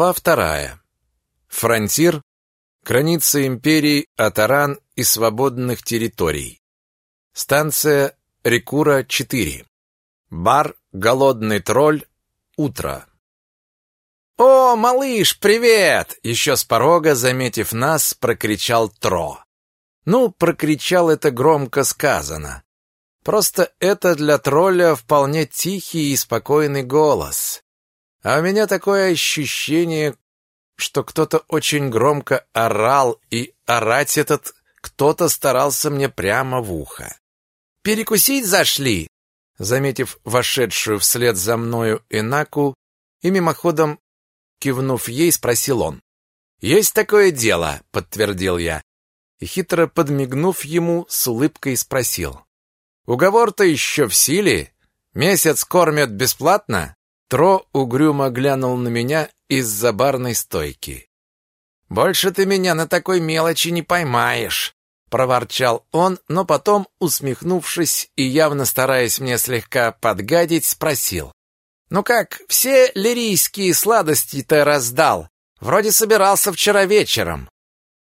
Глава вторая. Фронтир. Граница империи Атаран и свободных территорий. Станция Рекура-4. Бар «Голодный тролль». Утро. «О, малыш, привет!» Еще с порога, заметив нас, прокричал Тро. Ну, прокричал это громко сказано. Просто это для тролля вполне тихий и спокойный голос. А у меня такое ощущение, что кто-то очень громко орал, и орать этот кто-то старался мне прямо в ухо. «Перекусить зашли!» Заметив вошедшую вслед за мною Энаку и мимоходом кивнув ей, спросил он. «Есть такое дело», — подтвердил я, и хитро подмигнув ему, с улыбкой спросил. «Уговор-то еще в силе? Месяц кормят бесплатно?» Тро угрюмо глянул на меня из-за барной стойки. «Больше ты меня на такой мелочи не поймаешь», — проворчал он, но потом, усмехнувшись и явно стараясь мне слегка подгадить, спросил. «Ну как, все лирийские сладости-то раздал? Вроде собирался вчера вечером».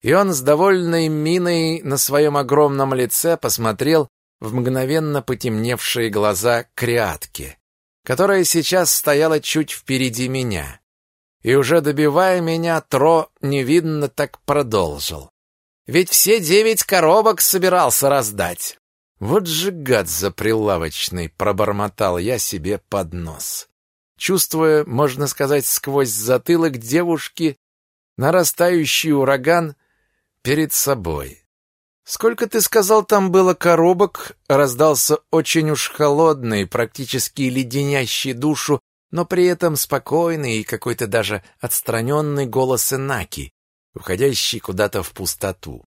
И он с довольной миной на своем огромном лице посмотрел в мгновенно потемневшие глаза Криатки которая сейчас стояла чуть впереди меня. И уже добивая меня, Тро невидно так продолжил. Ведь все девять коробок собирался раздать. Вот же гад заприлавочный, пробормотал я себе под нос. Чувствуя, можно сказать, сквозь затылок девушки нарастающий ураган перед собой. «Сколько, ты сказал, там было коробок?» Раздался очень уж холодный, практически леденящий душу, но при этом спокойный и какой-то даже отстраненный голос Инаки, уходящий куда-то в пустоту.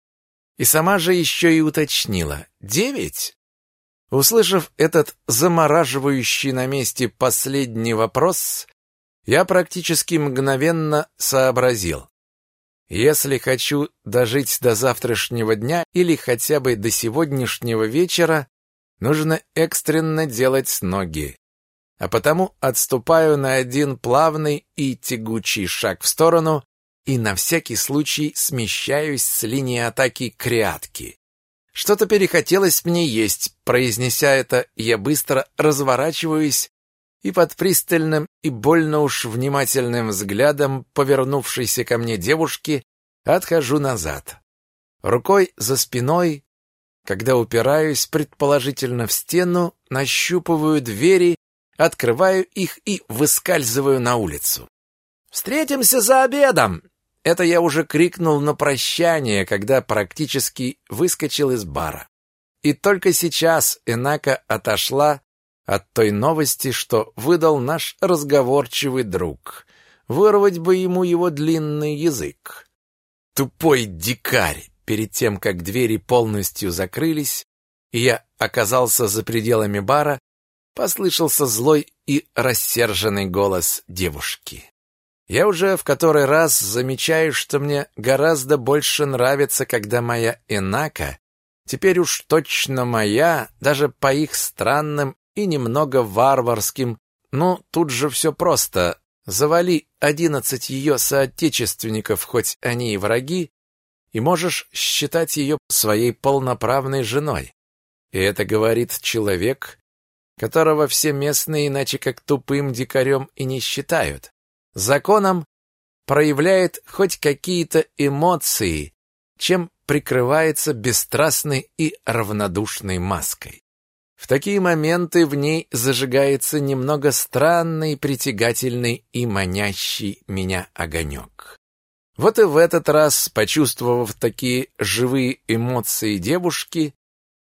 И сама же еще и уточнила. «Девять?» Услышав этот замораживающий на месте последний вопрос, я практически мгновенно сообразил. Если хочу дожить до завтрашнего дня или хотя бы до сегодняшнего вечера, нужно экстренно делать ноги. А потому отступаю на один плавный и тягучий шаг в сторону и на всякий случай смещаюсь с линии атаки к рядке. Что-то перехотелось мне есть. Произнеся это, я быстро разворачиваюсь и под пристальным и больно уж внимательным взглядом повернувшейся ко мне девушки отхожу назад. Рукой за спиной, когда упираюсь предположительно в стену, нащупываю двери, открываю их и выскальзываю на улицу. «Встретимся за обедом!» Это я уже крикнул на прощание, когда практически выскочил из бара. И только сейчас Энака отошла от той новости, что выдал наш разговорчивый друг. Вырвать бы ему его длинный язык. Тупой дикарь! Перед тем, как двери полностью закрылись, и я оказался за пределами бара, послышался злой и рассерженный голос девушки. Я уже в который раз замечаю, что мне гораздо больше нравится, когда моя Энака, теперь уж точно моя, даже по их странным и немного варварским. Но тут же все просто. Завали одиннадцать ее соотечественников, хоть они и враги, и можешь считать ее своей полноправной женой. И это говорит человек, которого все местные иначе как тупым дикарем и не считают. Законом проявляет хоть какие-то эмоции, чем прикрывается бесстрастной и равнодушной маской. В такие моменты в ней зажигается немного странный, притягательный и манящий меня огонек. Вот и в этот раз, почувствовав такие живые эмоции девушки,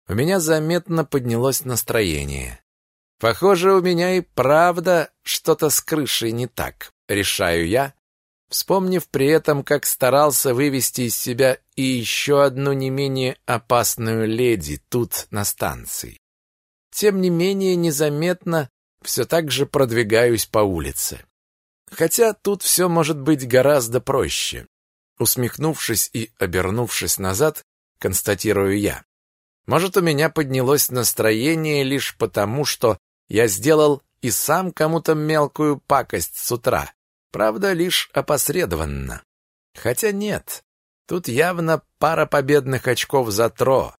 у меня заметно поднялось настроение. Похоже, у меня и правда что-то с крышей не так, решаю я, вспомнив при этом, как старался вывести из себя и еще одну не менее опасную леди тут на станции. Тем не менее, незаметно все так же продвигаюсь по улице. Хотя тут все может быть гораздо проще. Усмехнувшись и обернувшись назад, констатирую я. Может, у меня поднялось настроение лишь потому, что я сделал и сам кому-то мелкую пакость с утра, Правда, лишь опосредованно. Хотя нет, тут явно пара победных очков за Тро,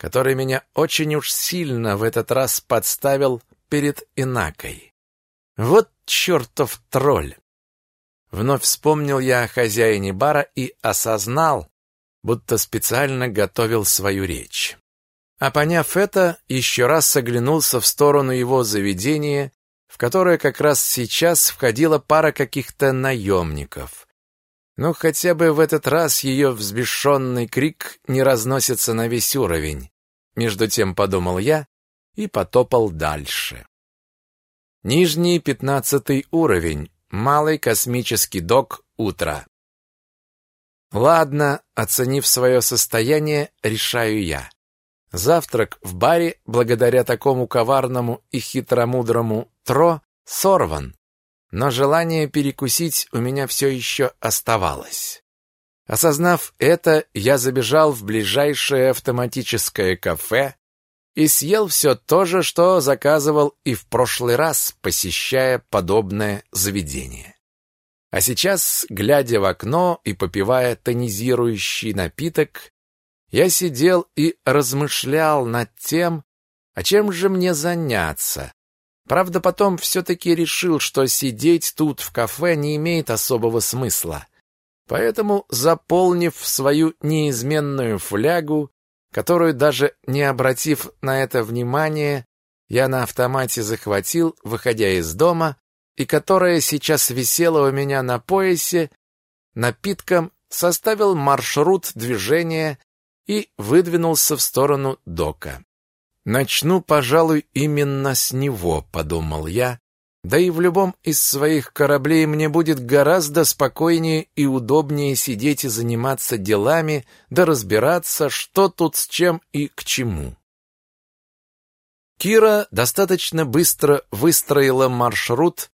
который меня очень уж сильно в этот раз подставил перед Инакой. Вот чертов тролль! Вновь вспомнил я о хозяине бара и осознал, будто специально готовил свою речь. А поняв это, еще раз оглянулся в сторону его заведения, в которое как раз сейчас входила пара каких-то наемников. Ну, хотя бы в этот раз ее взбешенный крик не разносится на весь уровень. Между тем подумал я и потопал дальше. Нижний пятнадцатый уровень. Малый космический док «Утро». Ладно, оценив свое состояние, решаю я. Завтрак в баре, благодаря такому коварному и хитромудрому Тро, сорван, но желание перекусить у меня все еще оставалось. Осознав это, я забежал в ближайшее автоматическое кафе и съел все то же, что заказывал и в прошлый раз, посещая подобное заведение. А сейчас, глядя в окно и попивая тонизирующий напиток, я сидел и размышлял над тем, а чем же мне заняться. Правда, потом все-таки решил, что сидеть тут в кафе не имеет особого смысла. Поэтому, заполнив свою неизменную флягу, которую даже не обратив на это внимания, я на автомате захватил, выходя из дома, и которая сейчас висела у меня на поясе, напитком составил маршрут движения и выдвинулся в сторону дока. «Начну, пожалуй, именно с него», — подумал я, да и в любом из своих кораблей мне будет гораздо спокойнее и удобнее сидеть и заниматься делами, да разбираться, что тут с чем и к чему. Кира достаточно быстро выстроила маршрут,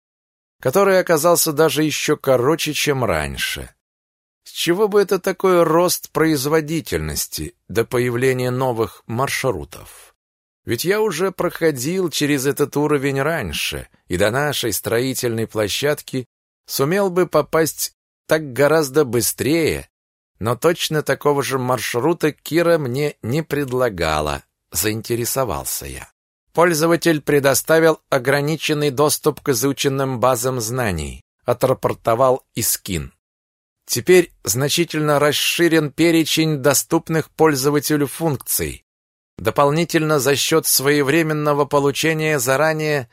который оказался даже еще короче, чем раньше. С чего бы это такой рост производительности до появления новых маршрутов? Ведь я уже проходил через этот уровень раньше, и до нашей строительной площадки сумел бы попасть так гораздо быстрее, но точно такого же маршрута Кира мне не предлагала, заинтересовался я. Пользователь предоставил ограниченный доступ к изученным базам знаний, отрапортовал Искин. Теперь значительно расширен перечень доступных пользователю функций. Дополнительно за счет своевременного получения заранее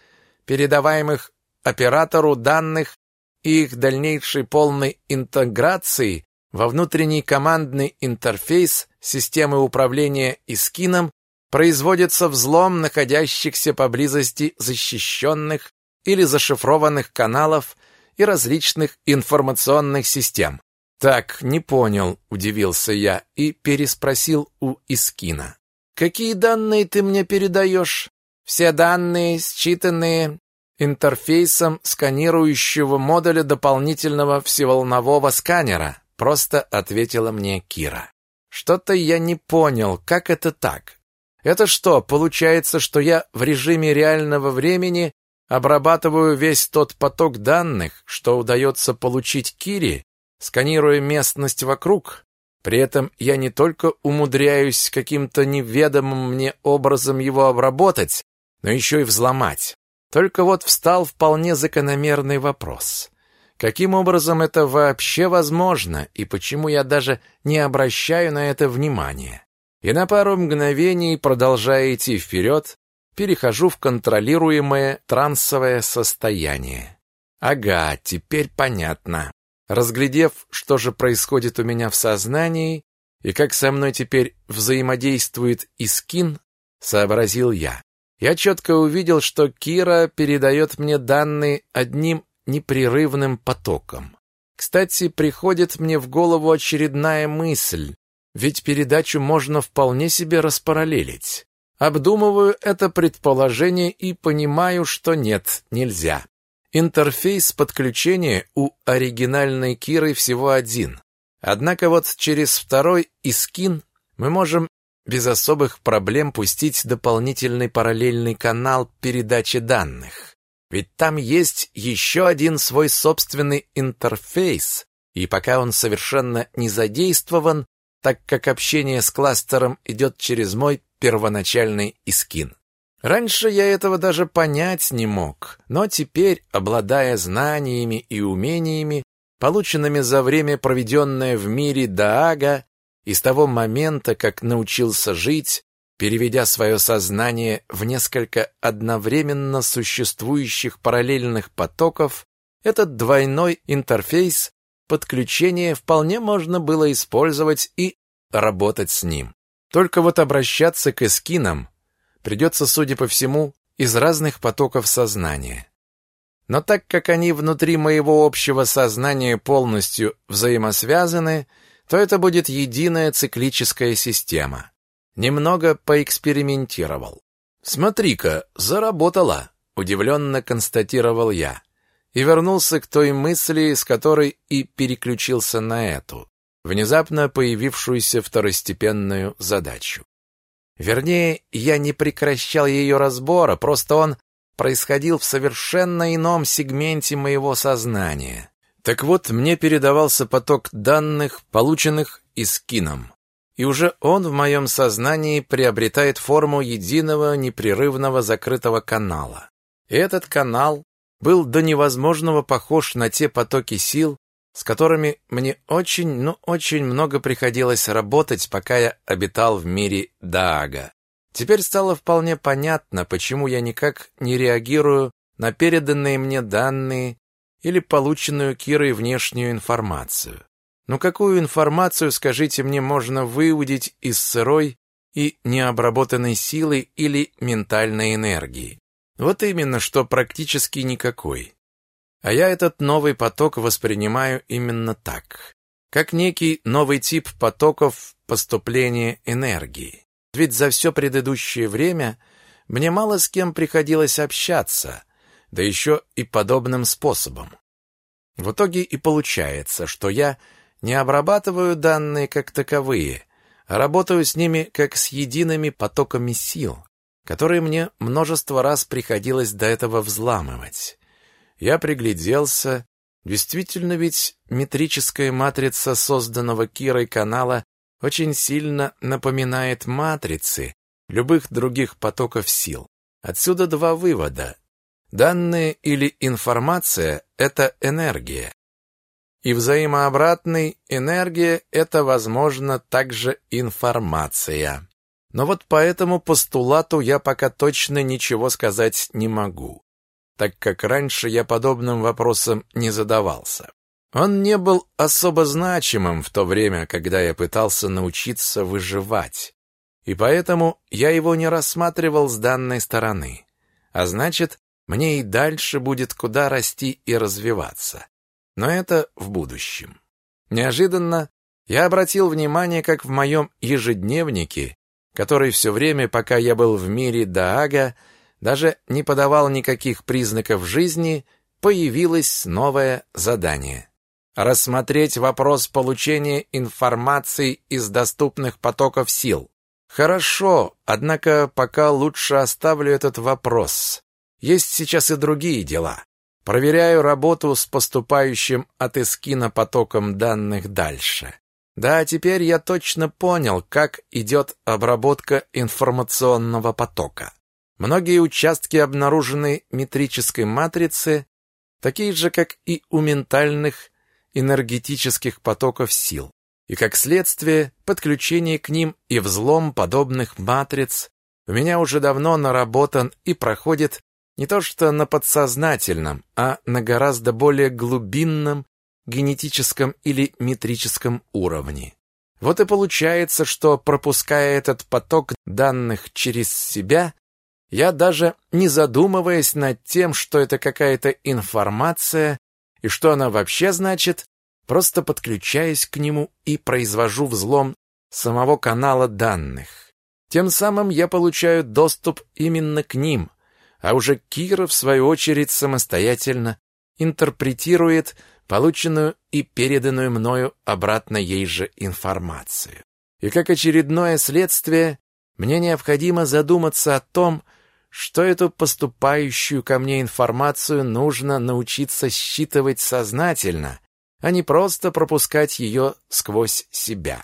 передаваемых оператору данных и их дальнейшей полной интеграции во внутренний командный интерфейс системы управления Искином производится взлом находящихся поблизости защищенных или зашифрованных каналов и различных информационных систем. Так, не понял, удивился я и переспросил у Искина. Какие данные ты мне передаешь? Все данные, считанные интерфейсом сканирующего модуля дополнительного всеволнового сканера, просто ответила мне Кира. Что-то я не понял, как это так? Это что, получается, что я в режиме реального времени обрабатываю весь тот поток данных, что удается получить Кире, сканируя местность вокруг? При этом я не только умудряюсь каким-то неведомым мне образом его обработать, но еще и взломать. Только вот встал вполне закономерный вопрос. Каким образом это вообще возможно, и почему я даже не обращаю на это внимания? И на пару мгновений, продолжая идти вперед, перехожу в контролируемое трансовое состояние. Ага, теперь понятно. Разглядев, что же происходит у меня в сознании и как со мной теперь взаимодействует Искин, сообразил я. Я четко увидел, что Кира передает мне данные одним непрерывным потоком. Кстати, приходит мне в голову очередная мысль, ведь передачу можно вполне себе распараллелить. Обдумываю это предположение и понимаю, что нет, нельзя. Интерфейс подключения у оригинальной Киры всего один. Однако вот через второй искин мы можем без особых проблем пустить дополнительный параллельный канал передачи данных. Ведь там есть еще один свой собственный интерфейс, и пока он совершенно не задействован, так как общение с кластером идет через мой первоначальный искин. Раньше я этого даже понять не мог, но теперь, обладая знаниями и умениями, полученными за время, проведенное в мире Даага, и с того момента, как научился жить, переведя свое сознание в несколько одновременно существующих параллельных потоков, этот двойной интерфейс подключения вполне можно было использовать и работать с ним. Только вот обращаться к эскинам придется, судя по всему, из разных потоков сознания. Но так как они внутри моего общего сознания полностью взаимосвязаны, то это будет единая циклическая система. Немного поэкспериментировал. «Смотри-ка, заработала!» — удивленно констатировал я. И вернулся к той мысли, с которой и переключился на эту, внезапно появившуюся второстепенную задачу. Вернее, я не прекращал ее разбора, просто он происходил в совершенно ином сегменте моего сознания. Так вот, мне передавался поток данных, полученных Искином. И уже он в моем сознании приобретает форму единого непрерывного закрытого канала. И этот канал был до невозможного похож на те потоки сил, с которыми мне очень, ну очень много приходилось работать, пока я обитал в мире Даага. Теперь стало вполне понятно, почему я никак не реагирую на переданные мне данные или полученную Кирой внешнюю информацию. Но какую информацию, скажите мне, можно выудить из сырой и необработанной силы или ментальной энергии? Вот именно, что практически никакой. А я этот новый поток воспринимаю именно так, как некий новый тип потоков поступления энергии. Ведь за все предыдущее время мне мало с кем приходилось общаться, да еще и подобным способом. В итоге и получается, что я не обрабатываю данные как таковые, а работаю с ними как с едиными потоками сил, которые мне множество раз приходилось до этого взламывать. Я пригляделся. Действительно ведь метрическая матрица созданного Кирой канала очень сильно напоминает матрицы любых других потоков сил. Отсюда два вывода. Данные или информация – это энергия. И взаимообратный энергия – это, возможно, также информация. Но вот по этому постулату я пока точно ничего сказать не могу так как раньше я подобным вопросом не задавался. Он не был особо значимым в то время, когда я пытался научиться выживать, и поэтому я его не рассматривал с данной стороны. А значит, мне и дальше будет куда расти и развиваться. Но это в будущем. Неожиданно я обратил внимание, как в моем ежедневнике, который все время, пока я был в мире Даага, даже не подавал никаких признаков жизни, появилось новое задание. Рассмотреть вопрос получения информации из доступных потоков сил. Хорошо, однако пока лучше оставлю этот вопрос. Есть сейчас и другие дела. Проверяю работу с поступающим от Эскина потоком данных дальше. Да, теперь я точно понял, как идет обработка информационного потока. Многие участки обнаруженной метрической матрицы такие же, как и у ментальных энергетических потоков сил, и как следствие подключение к ним и взлом подобных матриц у меня уже давно наработан и проходит не то что на подсознательном, а на гораздо более глубинном генетическом или метрическом уровне. Вот и получается, что пропуская этот поток данных через себя, я даже не задумываясь над тем, что это какая-то информация и что она вообще значит, просто подключаюсь к нему и произвожу взлом самого канала данных. Тем самым я получаю доступ именно к ним, а уже Кира, в свою очередь, самостоятельно интерпретирует полученную и переданную мною обратно ей же информацию. И как очередное следствие, мне необходимо задуматься о том, что эту поступающую ко мне информацию нужно научиться считывать сознательно, а не просто пропускать ее сквозь себя.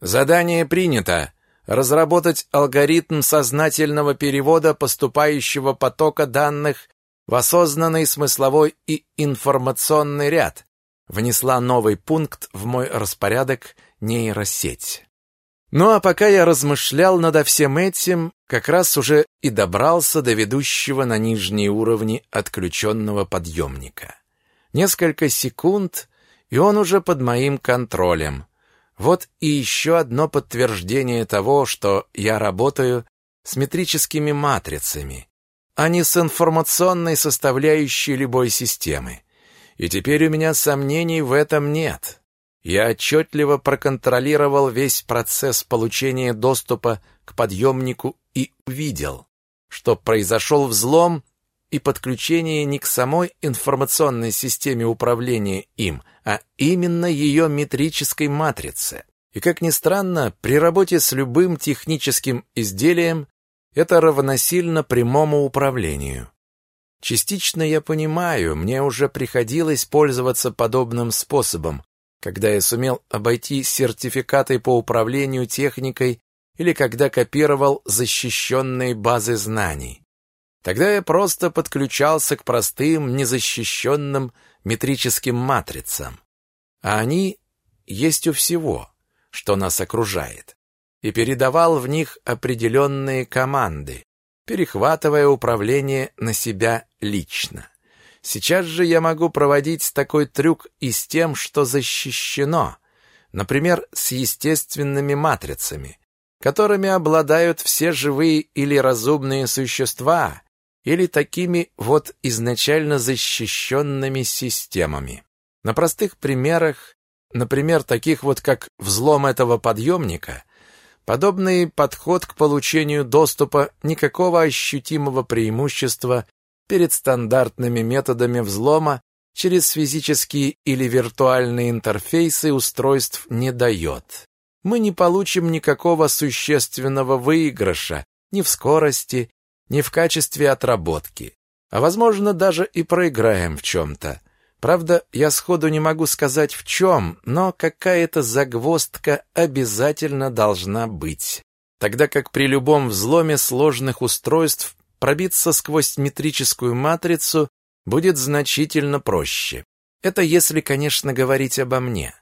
Задание принято. Разработать алгоритм сознательного перевода поступающего потока данных в осознанный смысловой и информационный ряд. Внесла новый пункт в мой распорядок нейросеть. Ну а пока я размышлял над всем этим, как раз уже и добрался до ведущего на нижние уровни отключенного подъемника. Несколько секунд, и он уже под моим контролем. Вот и еще одно подтверждение того, что я работаю с метрическими матрицами, а не с информационной составляющей любой системы. И теперь у меня сомнений в этом нет. Я отчетливо проконтролировал весь процесс получения доступа к подъемнику и увидел, что произошел взлом и подключение не к самой информационной системе управления им, а именно ее метрической матрице. И как ни странно, при работе с любым техническим изделием это равносильно прямому управлению. Частично я понимаю, мне уже приходилось пользоваться подобным способом, когда я сумел обойти сертификаты по управлению техникой или когда копировал защищенные базы знаний. Тогда я просто подключался к простым, незащищенным метрическим матрицам. А они есть у всего, что нас окружает, и передавал в них определенные команды, перехватывая управление на себя лично. Сейчас же я могу проводить такой трюк и с тем, что защищено, например, с естественными матрицами, которыми обладают все живые или разумные существа, или такими вот изначально защищенными системами. На простых примерах, например, таких вот как взлом этого подъемника, подобный подход к получению доступа никакого ощутимого преимущества перед стандартными методами взлома через физические или виртуальные интерфейсы устройств не дает. Мы не получим никакого существенного выигрыша ни в скорости, ни в качестве отработки. А возможно, даже и проиграем в чем-то. Правда, я сходу не могу сказать в чем, но какая-то загвоздка обязательно должна быть. Тогда как при любом взломе сложных устройств пробиться сквозь метрическую матрицу будет значительно проще. Это если, конечно, говорить обо мне.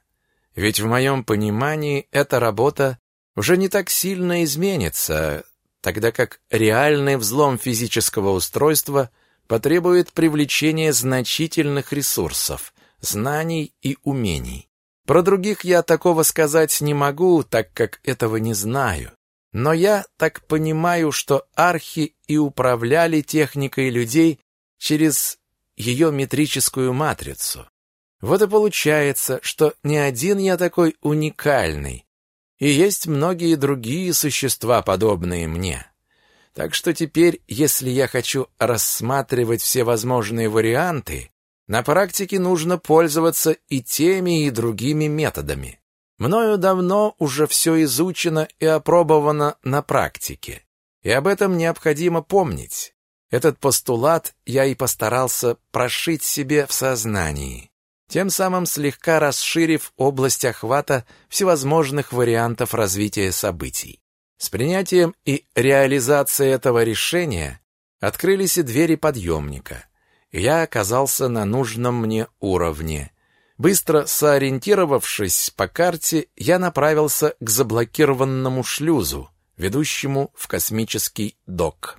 Ведь в моем понимании эта работа уже не так сильно изменится, тогда как реальный взлом физического устройства потребует привлечения значительных ресурсов, знаний и умений. Про других я такого сказать не могу, так как этого не знаю. Но я так понимаю, что архи и управляли техникой людей через ее метрическую матрицу. Вот и получается, что не один я такой уникальный, и есть многие другие существа, подобные мне. Так что теперь, если я хочу рассматривать все возможные варианты, на практике нужно пользоваться и теми, и другими методами. Мною давно уже все изучено и опробовано на практике. И об этом необходимо помнить. Этот постулат я и постарался прошить себе в сознании, тем самым слегка расширив область охвата всевозможных вариантов развития событий. С принятием и реализацией этого решения открылись и двери подъемника, и я оказался на нужном мне уровне, Быстро сориентировавшись по карте, я направился к заблокированному шлюзу, ведущему в космический док.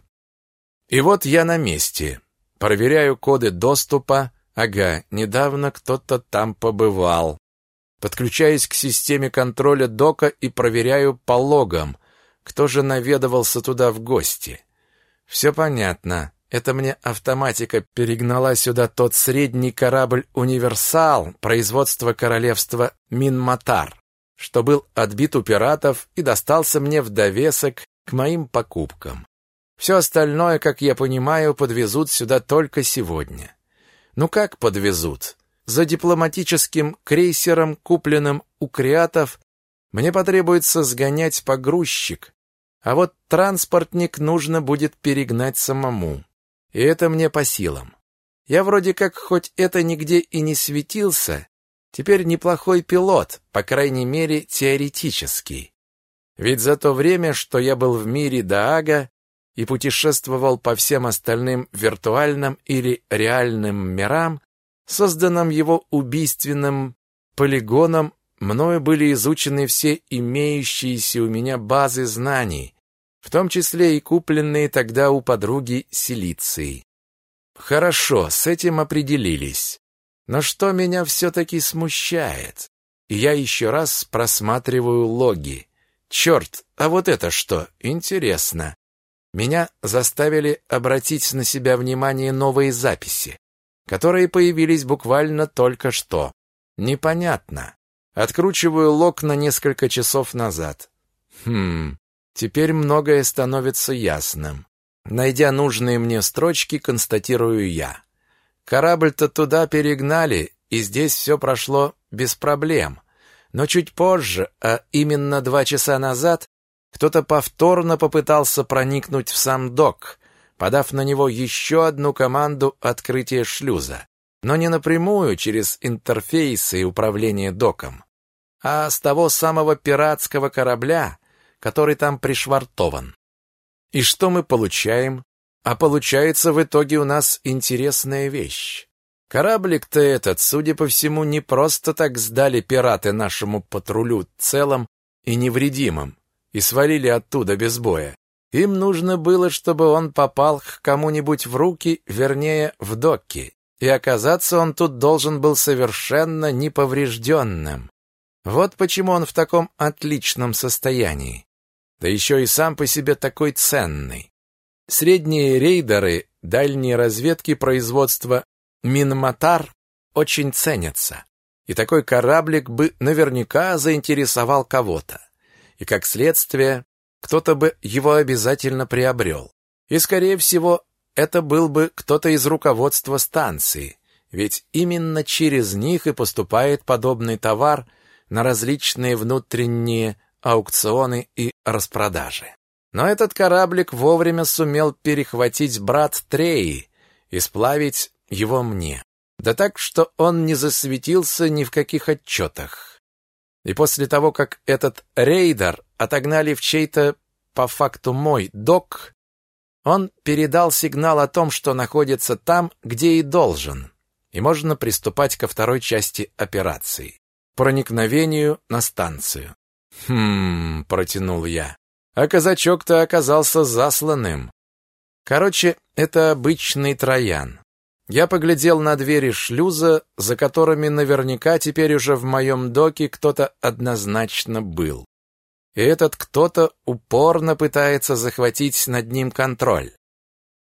И вот я на месте. Проверяю коды доступа. Ага, недавно кто-то там побывал. Подключаюсь к системе контроля дока и проверяю по логам, кто же наведывался туда в гости. Все понятно. Это мне автоматика перегнала сюда тот средний корабль «Универсал» производства королевства Минматар, что был отбит у пиратов и достался мне в довесок к моим покупкам. Все остальное, как я понимаю, подвезут сюда только сегодня. Ну как подвезут? За дипломатическим крейсером, купленным у креатов, мне потребуется сгонять погрузчик, А вот транспортник нужно будет перегнать самому. И это мне по силам. Я вроде как хоть это нигде и не светился, теперь неплохой пилот, по крайней мере, теоретический. Ведь за то время, что я был в мире Даага и путешествовал по всем остальным виртуальным или реальным мирам, созданным его убийственным полигоном, мною были изучены все имеющиеся у меня базы знаний, в том числе и купленные тогда у подруги Силиции. Хорошо, с этим определились. Но что меня все-таки смущает? я еще раз просматриваю логи. Черт, а вот это что? Интересно. Меня заставили обратить на себя внимание новые записи, которые появились буквально только что. Непонятно. Откручиваю лог на несколько часов назад. Хм, теперь многое становится ясным. Найдя нужные мне строчки, констатирую я. Корабль-то туда перегнали, и здесь все прошло без проблем. Но чуть позже, а именно два часа назад, кто-то повторно попытался проникнуть в сам док, подав на него еще одну команду открытия шлюза. Но не напрямую через интерфейсы управления доком, а с того самого пиратского корабля, который там пришвартован. И что мы получаем? А получается в итоге у нас интересная вещь. Кораблик-то этот, судя по всему, не просто так сдали пираты нашему патрулю целым и невредимым и свалили оттуда без боя. Им нужно было, чтобы он попал к кому-нибудь в руки, вернее, в доки, и оказаться он тут должен был совершенно неповрежденным. Вот почему он в таком отличном состоянии да еще и сам по себе такой ценный. Средние рейдеры дальней разведки производства Минматар очень ценятся, и такой кораблик бы наверняка заинтересовал кого-то. И как следствие, кто-то бы его обязательно приобрел. И, скорее всего, это был бы кто-то из руководства станции, ведь именно через них и поступает подобный товар на различные внутренние аукционы и распродажи. Но этот кораблик вовремя сумел перехватить брат Треи и сплавить его мне. Да так, что он не засветился ни в каких отчетах. И после того, как этот рейдер отогнали в чей-то, по факту мой, док, он передал сигнал о том, что находится там, где и должен, и можно приступать ко второй части операции – проникновению на станцию. «Хм...» — протянул я. А казачок-то оказался засланным. Короче, это обычный троян. Я поглядел на двери шлюза, за которыми наверняка теперь уже в моем доке кто-то однозначно был. И этот кто-то упорно пытается захватить над ним контроль.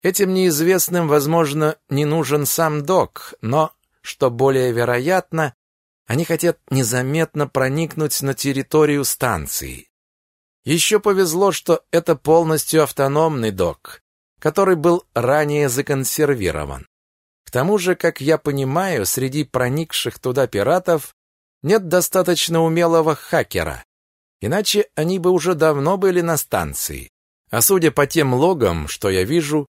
Этим неизвестным, возможно, не нужен сам док, но, что более вероятно, они хотят незаметно проникнуть на территорию станции. Еще повезло, что это полностью автономный док, который был ранее законсервирован. К тому же, как я понимаю, среди проникших туда пиратов нет достаточно умелого хакера, иначе они бы уже давно были на станции. А судя по тем логам, что я вижу,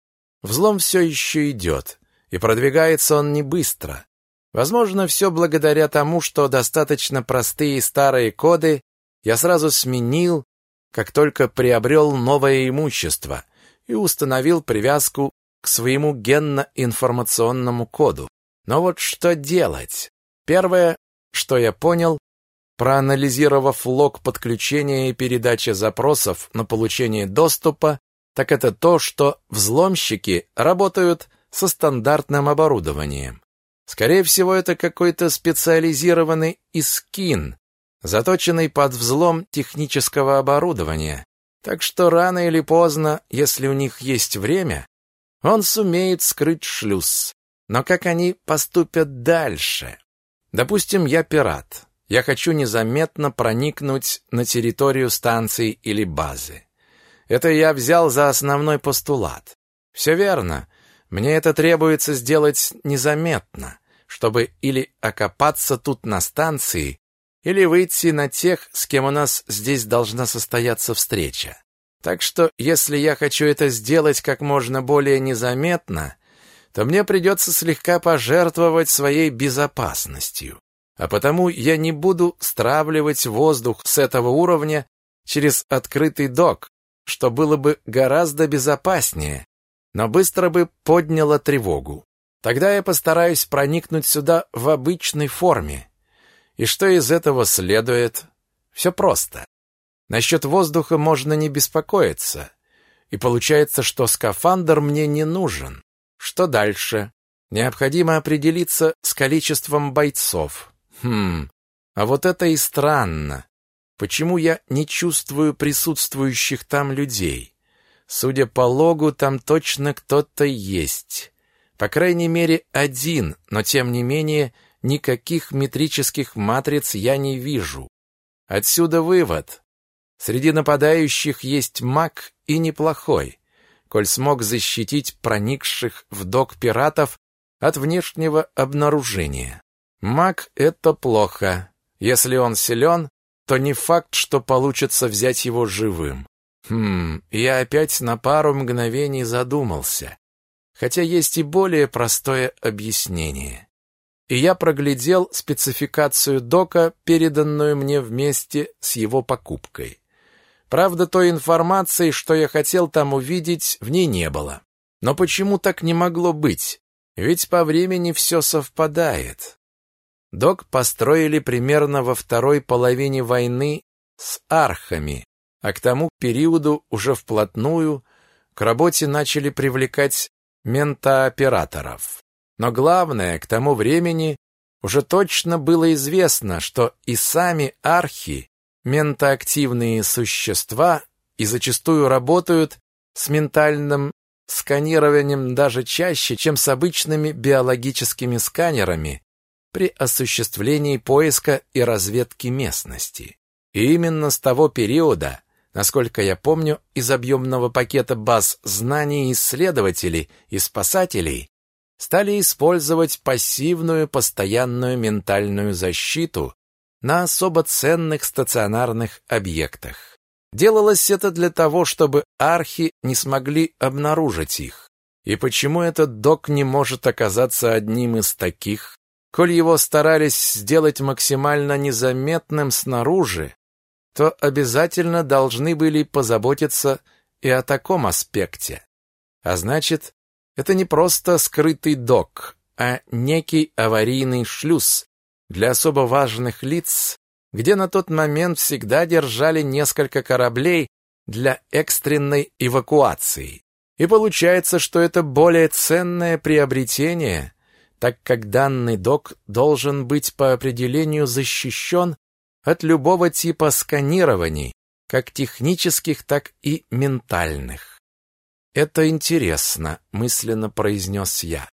взлом все еще идет, и продвигается он не быстро. Возможно, все благодаря тому, что достаточно простые старые коды я сразу сменил, как только приобрел новое имущество и установил привязку к своему генно-информационному коду. Но вот что делать? Первое, что я понял, проанализировав лог подключения и передачи запросов на получение доступа, так это то, что взломщики работают со стандартным оборудованием. Скорее всего, это какой-то специализированный искин, заточенный под взлом технического оборудования. Так что рано или поздно, если у них есть время, он сумеет скрыть шлюз. Но как они поступят дальше? Допустим, я пират. Я хочу незаметно проникнуть на территорию станции или базы. Это я взял за основной постулат. Все верно. Мне это требуется сделать незаметно, чтобы или окопаться тут на станции, или выйти на тех, с кем у нас здесь должна состояться встреча. Так что, если я хочу это сделать как можно более незаметно, то мне придется слегка пожертвовать своей безопасностью. А потому я не буду стравливать воздух с этого уровня через открытый док, что было бы гораздо безопаснее, но быстро бы подняло тревогу. Тогда я постараюсь проникнуть сюда в обычной форме. И что из этого следует? Все просто. Насчет воздуха можно не беспокоиться. И получается, что скафандр мне не нужен. Что дальше? Необходимо определиться с количеством бойцов. Хм, а вот это и странно. Почему я не чувствую присутствующих там людей? Судя по логу, там точно кто-то есть. По крайней мере, один, но тем не менее никаких метрических матриц я не вижу. Отсюда вывод. Среди нападающих есть маг и неплохой, коль смог защитить проникших в док пиратов от внешнего обнаружения. Маг — это плохо. Если он силен, то не факт, что получится взять его живым. Хм, я опять на пару мгновений задумался. Хотя есть и более простое объяснение. И я проглядел спецификацию дока, переданную мне вместе с его покупкой. Правда, той информации, что я хотел там увидеть, в ней не было. Но почему так не могло быть? Ведь по времени все совпадает. Док построили примерно во второй половине войны с архами, а к тому периоду уже вплотную к работе начали привлекать ментооператоров. Но главное, к тому времени уже точно было известно, что и сами архи ментоактивные существа и зачастую работают с ментальным сканированием даже чаще, чем с обычными биологическими сканерами, при осуществлении поиска и разведки местности. И именно с того периода, насколько я помню, из объемного пакета баз знаний исследователей и спасателей стали использовать пассивную постоянную ментальную защиту на особо ценных стационарных объектах. Делалось это для того, чтобы архи не смогли обнаружить их. И почему этот док не может оказаться одним из таких? Коль его старались сделать максимально незаметным снаружи, то обязательно должны были позаботиться и о таком аспекте. А значит, это не просто скрытый док, а некий аварийный шлюз для особо важных лиц, где на тот момент всегда держали несколько кораблей для экстренной эвакуации. И получается, что это более ценное приобретение, так как данный док должен быть по определению защищен от любого типа сканирований, как технических, так и ментальных. «Это интересно», — мысленно произнес я.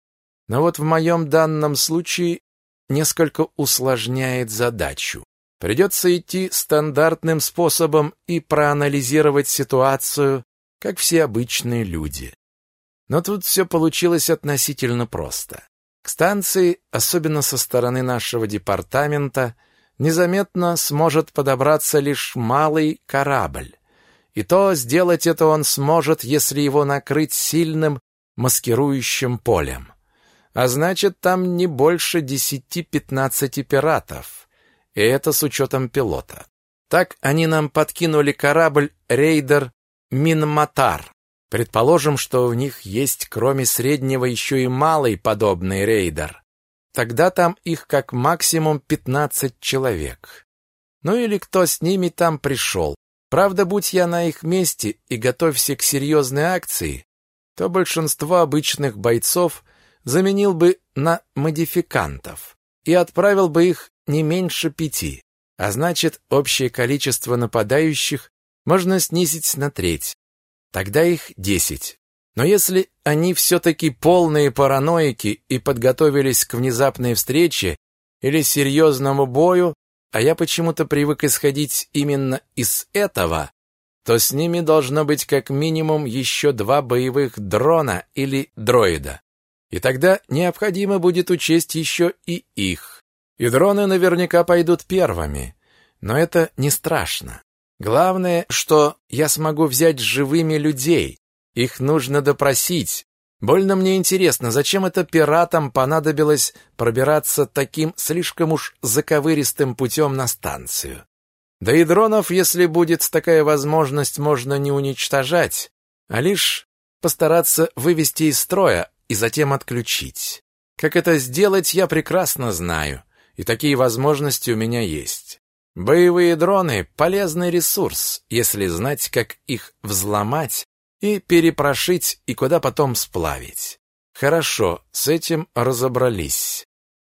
Но вот в моем данном случае несколько усложняет задачу. Придется идти стандартным способом и проанализировать ситуацию, как все обычные люди. Но тут все получилось относительно просто. К станции, особенно со стороны нашего департамента, незаметно сможет подобраться лишь малый корабль. И то сделать это он сможет, если его накрыть сильным маскирующим полем. А значит, там не больше десяти-пятнадцати пиратов. И это с учетом пилота. Так они нам подкинули корабль рейдер Минматар. Предположим, что в них есть, кроме среднего, еще и малый подобный рейдер. Тогда там их как максимум 15 человек. Ну или кто с ними там пришел. Правда, будь я на их месте и готовься к серьезной акции, то большинство обычных бойцов заменил бы на модификантов и отправил бы их не меньше пяти. А значит, общее количество нападающих можно снизить на треть. Тогда их десять. Но если они все-таки полные параноики и подготовились к внезапной встрече или серьезному бою, а я почему-то привык исходить именно из этого, то с ними должно быть как минимум еще два боевых дрона или дроида. И тогда необходимо будет учесть еще и их. И дроны наверняка пойдут первыми. Но это не страшно. Главное, что я смогу взять живыми людей. Их нужно допросить. Больно мне интересно, зачем это пиратам понадобилось пробираться таким слишком уж заковыристым путем на станцию. Да и дронов, если будет такая возможность, можно не уничтожать, а лишь постараться вывести из строя и затем отключить. Как это сделать, я прекрасно знаю, и такие возможности у меня есть. Боевые дроны – полезный ресурс, если знать, как их взломать и перепрошить, и куда потом сплавить. Хорошо, с этим разобрались.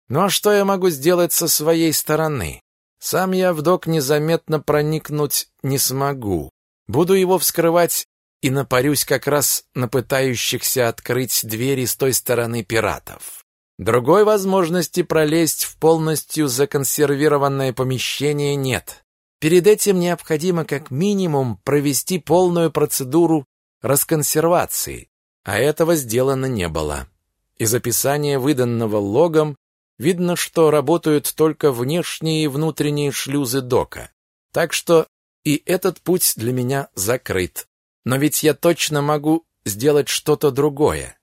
Ну а что я могу сделать со своей стороны? Сам я в док незаметно проникнуть не смогу. Буду его вскрывать и напарюсь как раз на пытающихся открыть двери с той стороны пиратов. Другой возможности пролезть в полностью законсервированное помещение нет. Перед этим необходимо как минимум провести полную процедуру расконсервации, а этого сделано не было. Из описания, выданного логом, видно, что работают только внешние и внутренние шлюзы дока. Так что и этот путь для меня закрыт. Но ведь я точно могу сделать что-то другое.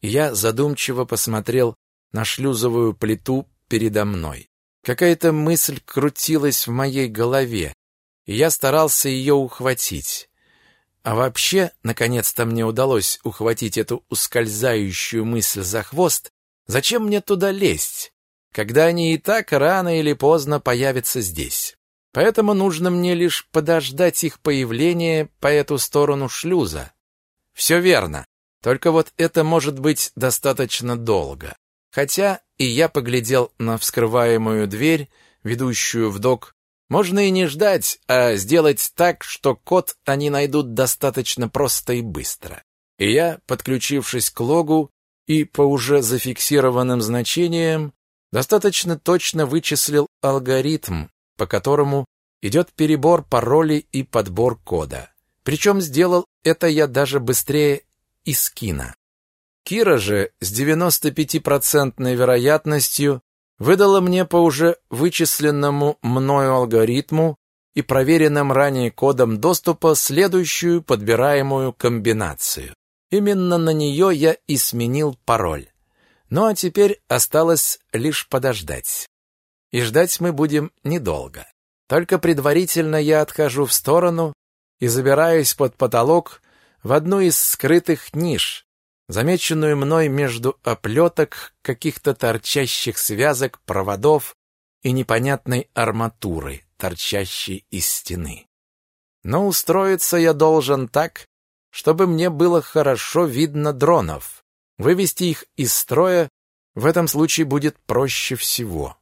я задумчиво посмотрел на шлюзовую плиту передо мной. Какая-то мысль крутилась в моей голове, и я старался ее ухватить. А вообще, наконец-то мне удалось ухватить эту ускользающую мысль за хвост. Зачем мне туда лезть, когда они и так рано или поздно появятся здесь? Поэтому нужно мне лишь подождать их появления по эту сторону шлюза. Все верно. Только вот это может быть достаточно долго. Хотя и я поглядел на вскрываемую дверь, ведущую в док, можно и не ждать, а сделать так, что код они найдут достаточно просто и быстро. И я, подключившись к логу и по уже зафиксированным значениям, достаточно точно вычислил алгоритм, по которому идет перебор паролей и подбор кода. Причем сделал это я даже быстрее из кино. Кира же с 95% вероятностью выдала мне по уже вычисленному мною алгоритму и проверенным ранее кодом доступа следующую подбираемую комбинацию. Именно на нее я и сменил пароль. Ну а теперь осталось лишь подождать. И ждать мы будем недолго. Только предварительно я отхожу в сторону и забираюсь под потолок в одну из скрытых ниш, замеченную мной между оплеток каких-то торчащих связок проводов и непонятной арматуры, торчащей из стены. Но устроиться я должен так, чтобы мне было хорошо видно дронов. Вывести их из строя в этом случае будет проще всего.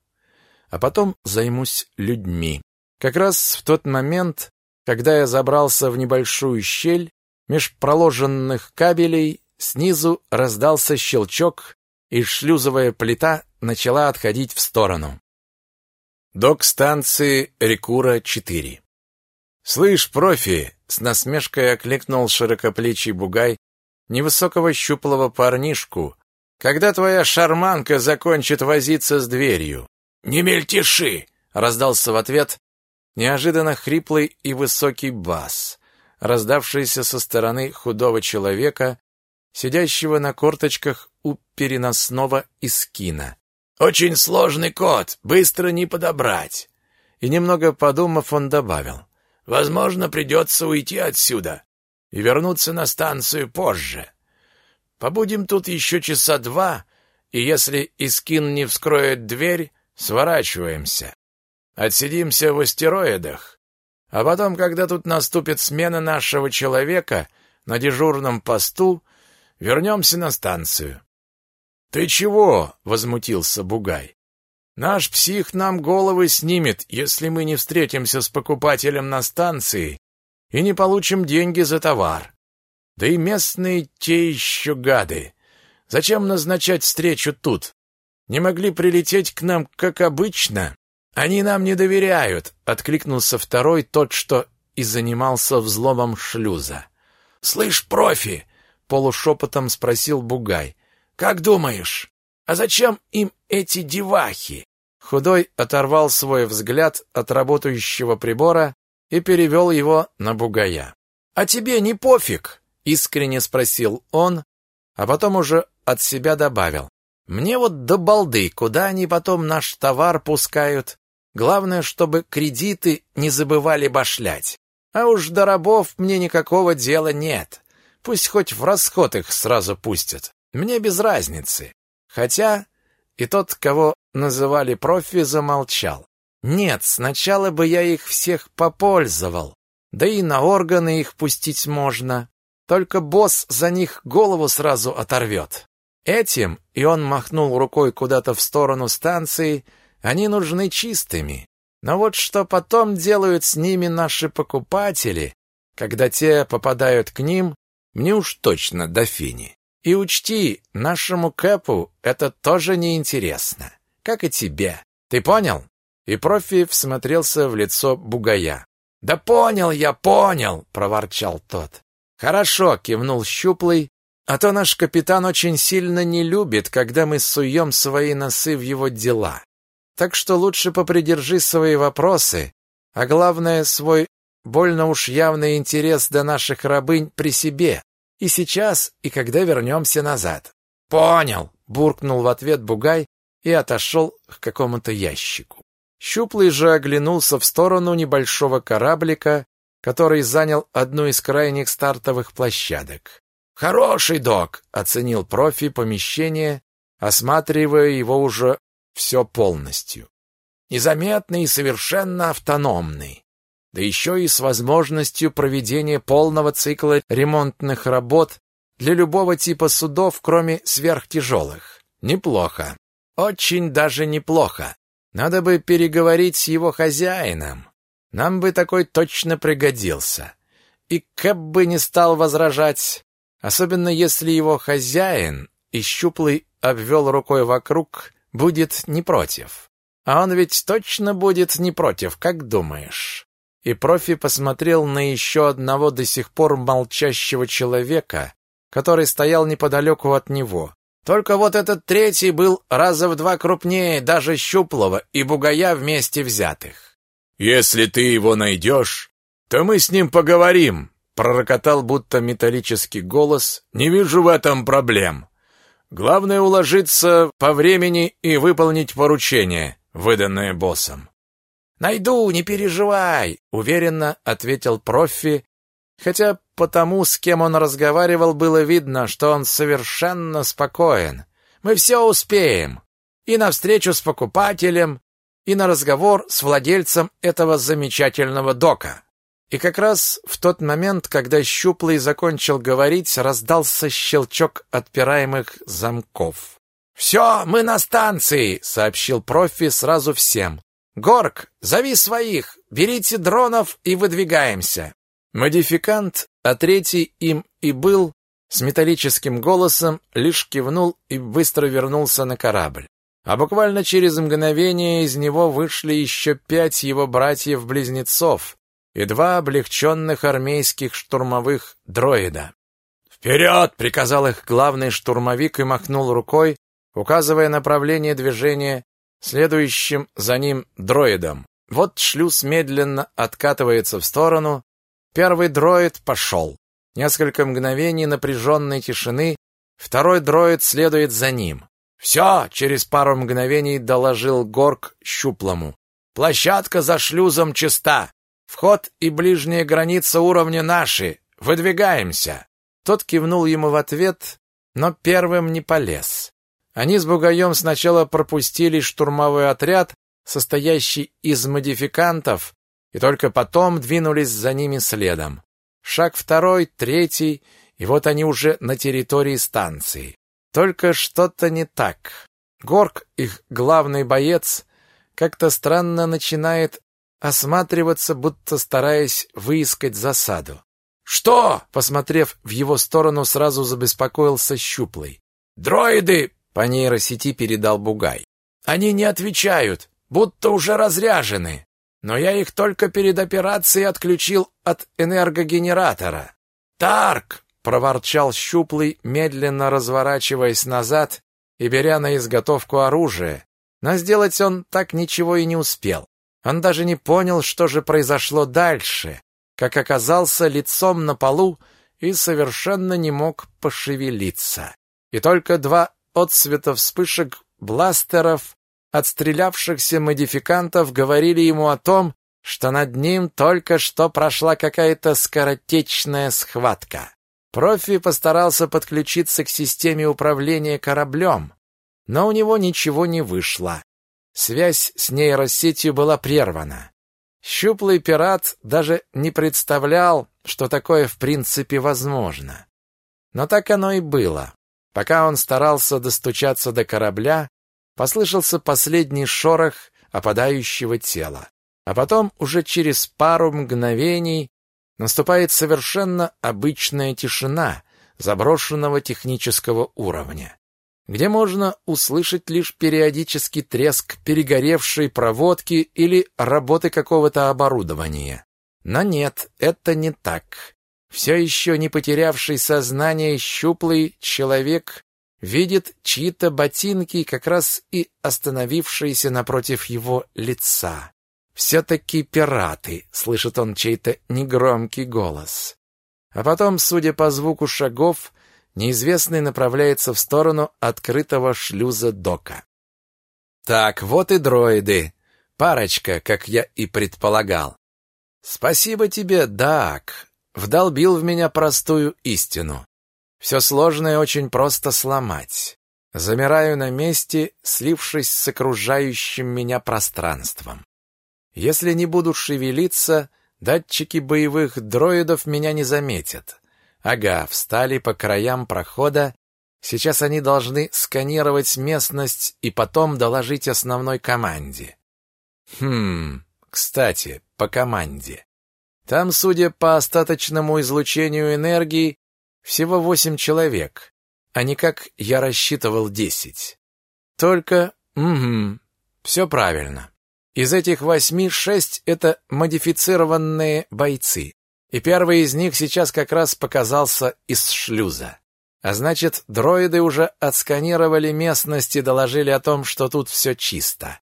А потом займусь людьми. Как раз в тот момент, когда я забрался в небольшую щель меж проложенных кабелей, снизу раздался щелчок, и шлюзовая плита начала отходить в сторону. Док станции Рекура-4. «Слышь, профи!» — с насмешкой окликнул широкоплечий бугай невысокого щуплого парнишку. «Когда твоя шарманка закончит возиться с дверью?» «Не мельтеши!» — раздался в ответ неожиданно хриплый и высокий бас, раздавшийся со стороны худого человека, сидящего на корточках у переносного искина. «Очень сложный код, быстро не подобрать!» И немного подумав, он добавил. «Возможно, придется уйти отсюда и вернуться на станцию позже. Побудем тут еще часа два, и если Искин не вскроет дверь, сворачиваемся. Отсидимся в астероидах, а потом, когда тут наступит смена нашего человека на дежурном посту, вернемся на станцию. «Ты чего?» — возмутился Бугай. «Наш псих нам головы снимет, если мы не встретимся с покупателем на станции и не получим деньги за товар. Да и местные те еще гады. Зачем назначать встречу тут? Не могли прилететь к нам, как обычно?» «Они нам не доверяют», — откликнулся второй, тот, что и занимался взломом шлюза. «Слышь, профи!» — полушепотом спросил Бугай. «Как думаешь, а зачем им эти девахи?» Худой оторвал свой взгляд от работающего прибора и перевел его на бугая. «А тебе не пофиг?» — искренне спросил он, а потом уже от себя добавил. «Мне вот до балды, куда они потом наш товар пускают. Главное, чтобы кредиты не забывали башлять. А уж до рабов мне никакого дела нет. Пусть хоть в расход их сразу пустят. Мне без разницы. Хотя и тот, кого называли профи, замолчал. Нет, сначала бы я их всех попользовал. Да и на органы их пустить можно. Только босс за них голову сразу оторвет. Этим, и он махнул рукой куда-то в сторону станции, они нужны чистыми. Но вот что потом делают с ними наши покупатели, когда те попадают к ним, мне уж точно до фини. И учти, нашему Кэпу это тоже не интересно, как и тебе. Ты понял? И профи всмотрелся в лицо бугая. Да понял я, понял, проворчал тот. Хорошо, кивнул щуплый, а то наш капитан очень сильно не любит, когда мы суем свои носы в его дела. Так что лучше попридержи свои вопросы, а главное свой больно уж явный интерес до наших рабынь при себе. И сейчас, и когда вернемся назад. Понял, буркнул в ответ Бугай и отошел к какому-то ящику. Щуплый же оглянулся в сторону небольшого кораблика, который занял одну из крайних стартовых площадок. Хороший док, оценил профи помещение, осматривая его уже все полностью. Незаметный и совершенно автономный да еще и с возможностью проведения полного цикла ремонтных работ для любого типа судов, кроме сверхтяжелых. Неплохо. Очень даже неплохо. Надо бы переговорить с его хозяином. Нам бы такой точно пригодился. И Кэп бы не стал возражать, особенно если его хозяин, и щуплый обвел рукой вокруг, будет не против. А он ведь точно будет не против, как думаешь? И профи посмотрел на еще одного до сих пор молчащего человека, который стоял неподалеку от него. Только вот этот третий был раза в два крупнее даже Щуплова и Бугая вместе взятых. «Если ты его найдешь, то мы с ним поговорим», пророкотал будто металлический голос. «Не вижу в этом проблем. Главное уложиться по времени и выполнить поручение, выданное боссом. «Найду, не переживай», — уверенно ответил профи, хотя потому, с кем он разговаривал, было видно, что он совершенно спокоен. «Мы все успеем. И на встречу с покупателем, и на разговор с владельцем этого замечательного дока». И как раз в тот момент, когда Щуплый закончил говорить, раздался щелчок отпираемых замков. «Все, мы на станции», — сообщил профи сразу всем. Горк, зови своих, берите дронов и выдвигаемся. Модификант, а третий им и был, с металлическим голосом лишь кивнул и быстро вернулся на корабль. А буквально через мгновение из него вышли еще пять его братьев-близнецов и два облегченных армейских штурмовых дроида. «Вперед!» — приказал их главный штурмовик и махнул рукой, указывая направление движения следующим за ним дроидом. Вот шлюз медленно откатывается в сторону. Первый дроид пошел. Несколько мгновений напряженной тишины. Второй дроид следует за ним. «Все!» — через пару мгновений доложил Горк щуплому. «Площадка за шлюзом чиста. Вход и ближняя граница уровня наши. Выдвигаемся!» Тот кивнул ему в ответ, но первым не полез. Они с Бугаем сначала пропустили штурмовой отряд, состоящий из модификантов, и только потом двинулись за ними следом. Шаг второй, третий, и вот они уже на территории станции. Только что-то не так. Горк, их главный боец, как-то странно начинает осматриваться, будто стараясь выискать засаду. «Что?» — посмотрев в его сторону, сразу забеспокоился Щуплый. «Дроиды по нейросети передал Бугай. Они не отвечают, будто уже разряжены. Но я их только перед операцией отключил от энергогенератора. Тарк, проворчал щуплый, медленно разворачиваясь назад и беря на изготовку оружие. Но сделать он так ничего и не успел. Он даже не понял, что же произошло дальше, как оказался лицом на полу и совершенно не мог пошевелиться. И только два отсвета вспышек бластеров, отстрелявшихся модификантов, говорили ему о том, что над ним только что прошла какая-то скоротечная схватка. Профи постарался подключиться к системе управления кораблем, но у него ничего не вышло. Связь с нейросетью была прервана. Щуплый пират даже не представлял, что такое в принципе возможно. Но так оно и было. Пока он старался достучаться до корабля, послышался последний шорох опадающего тела. А потом, уже через пару мгновений, наступает совершенно обычная тишина заброшенного технического уровня где можно услышать лишь периодический треск перегоревшей проводки или работы какого-то оборудования. Но нет, это не так. Все еще не потерявший сознание щуплый человек видит чьи-то ботинки, как раз и остановившиеся напротив его лица. «Все-таки пираты», — слышит он чей-то негромкий голос. А потом, судя по звуку шагов, Неизвестный направляется в сторону открытого шлюза дока. Так, вот и дроиды. Парочка, как я и предполагал. Спасибо тебе, Дак. Вдолбил в меня простую истину. Все сложное очень просто сломать. Замираю на месте, слившись с окружающим меня пространством. Если не буду шевелиться, датчики боевых дроидов меня не заметят. Ага, встали по краям прохода. Сейчас они должны сканировать местность и потом доложить основной команде. Хм, кстати, по команде. Там, судя по остаточному излучению энергии, всего восемь человек, а не как я рассчитывал десять. Только, угу, все правильно. Из этих восьми шесть — это модифицированные бойцы и первый из них сейчас как раз показался из шлюза. А значит, дроиды уже отсканировали местность и доложили о том, что тут все чисто.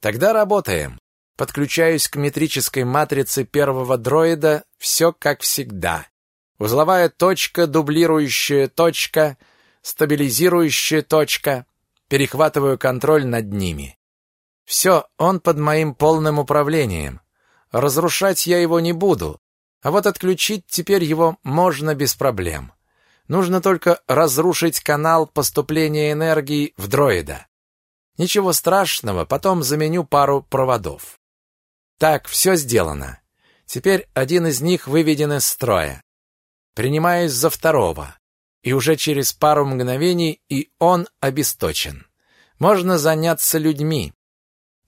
Тогда работаем. Подключаюсь к метрической матрице первого дроида, все как всегда. Узловая точка, дублирующая точка, стабилизирующая точка. Перехватываю контроль над ними. Все, он под моим полным управлением. Разрушать я его не буду, а вот отключить теперь его можно без проблем. Нужно только разрушить канал поступления энергии в дроида. Ничего страшного, потом заменю пару проводов. Так, все сделано. Теперь один из них выведен из строя. Принимаюсь за второго. И уже через пару мгновений и он обесточен. Можно заняться людьми.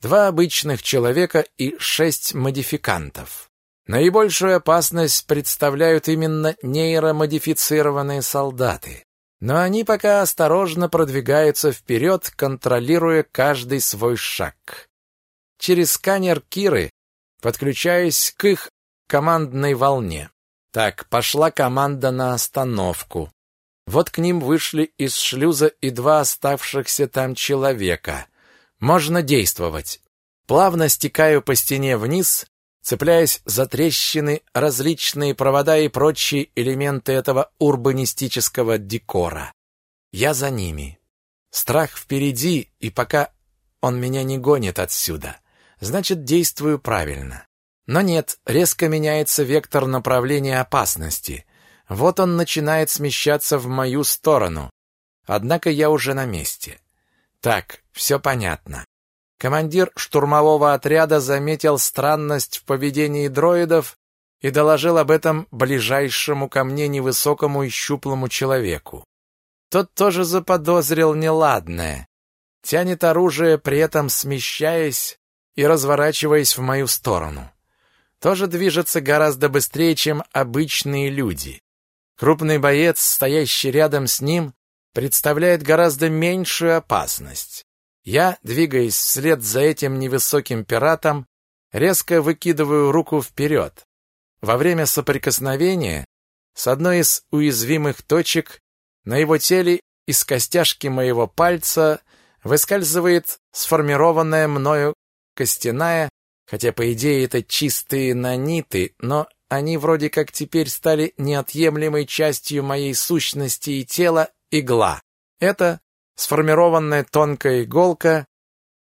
Два обычных человека и шесть модификантов. Наибольшую опасность представляют именно нейромодифицированные солдаты. Но они пока осторожно продвигаются вперед, контролируя каждый свой шаг. Через сканер Киры подключаюсь к их командной волне. Так, пошла команда на остановку. Вот к ним вышли из шлюза и два оставшихся там человека. Можно действовать. Плавно стекаю по стене вниз, цепляясь за трещины, различные провода и прочие элементы этого урбанистического декора. Я за ними. Страх впереди, и пока он меня не гонит отсюда, значит, действую правильно. Но нет, резко меняется вектор направления опасности. Вот он начинает смещаться в мою сторону. Однако я уже на месте. Так, все понятно. Командир штурмового отряда заметил странность в поведении дроидов и доложил об этом ближайшему ко мне невысокому и щуплому человеку. Тот тоже заподозрил неладное. Тянет оружие, при этом смещаясь и разворачиваясь в мою сторону. Тоже движется гораздо быстрее, чем обычные люди. Крупный боец, стоящий рядом с ним, представляет гораздо меньшую опасность. Я, двигаясь вслед за этим невысоким пиратом, резко выкидываю руку вперед. Во время соприкосновения с одной из уязвимых точек на его теле из костяшки моего пальца выскальзывает сформированная мною костяная Хотя, по идее, это чистые наниты, но они вроде как теперь стали неотъемлемой частью моей сущности и тела игла. Это сформированная тонкая иголка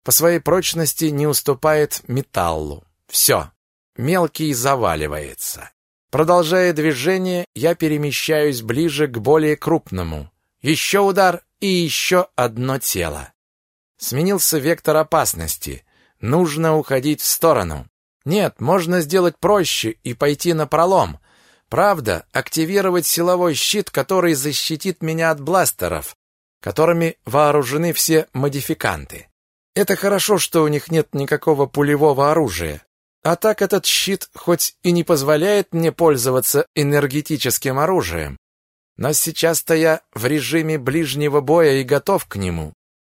по своей прочности не уступает металлу. Все, мелкий заваливается. Продолжая движение, я перемещаюсь ближе к более крупному. Еще удар и еще одно тело. Сменился вектор опасности. Нужно уходить в сторону. Нет, можно сделать проще и пойти на пролом. Правда, активировать силовой щит, который защитит меня от бластеров, которыми вооружены все модификанты. Это хорошо, что у них нет никакого пулевого оружия. А так этот щит хоть и не позволяет мне пользоваться энергетическим оружием, но сейчас-то я в режиме ближнего боя и готов к нему.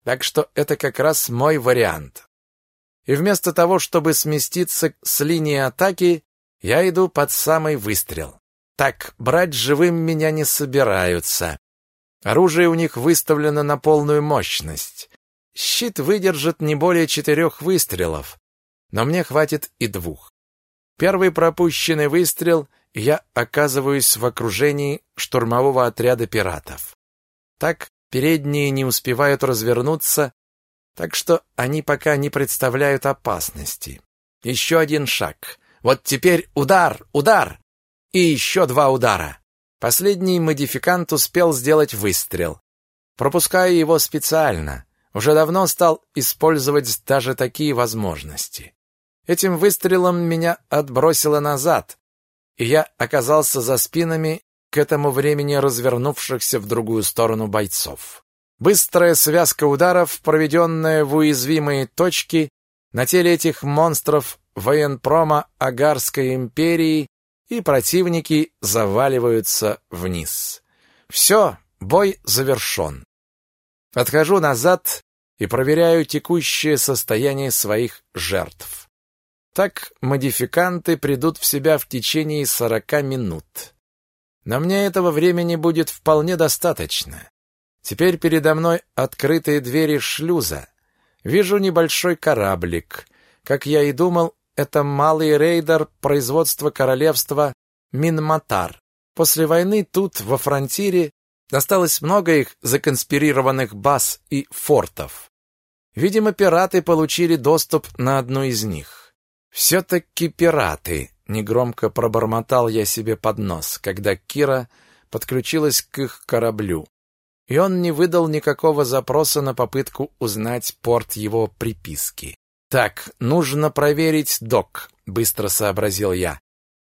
Так что это как раз мой вариант. И вместо того, чтобы сместиться с линии атаки, я иду под самый выстрел. Так, брать живым меня не собираются. Оружие у них выставлено на полную мощность. Щит выдержит не более четырех выстрелов, но мне хватит и двух. Первый пропущенный выстрел, я оказываюсь в окружении штурмового отряда пиратов. Так передние не успевают развернуться, так что они пока не представляют опасности. Еще один шаг. Вот теперь удар, удар! И еще два удара. Последний модификант успел сделать выстрел. Пропускаю его специально. Уже давно стал использовать даже такие возможности. Этим выстрелом меня отбросило назад, и я оказался за спинами к этому времени развернувшихся в другую сторону бойцов. Быстрая связка ударов, проведенная в уязвимые точки на теле этих монстров военпрома Агарской империи, и противники заваливаются вниз. Все, бой завершен. Отхожу назад и проверяю текущее состояние своих жертв. Так модификанты придут в себя в течение сорока минут. Но мне этого времени будет вполне достаточно. Теперь передо мной открытые двери шлюза. Вижу небольшой кораблик. Как я и думал, это малый рейдер производства королевства Минматар. После войны тут, во фронтире, досталось много их законспирированных баз и фортов. Видимо, пираты получили доступ на одну из них. «Все-таки пираты», — негромко пробормотал я себе под нос, когда Кира подключилась к их кораблю и он не выдал никакого запроса на попытку узнать порт его приписки. «Так, нужно проверить док», — быстро сообразил я.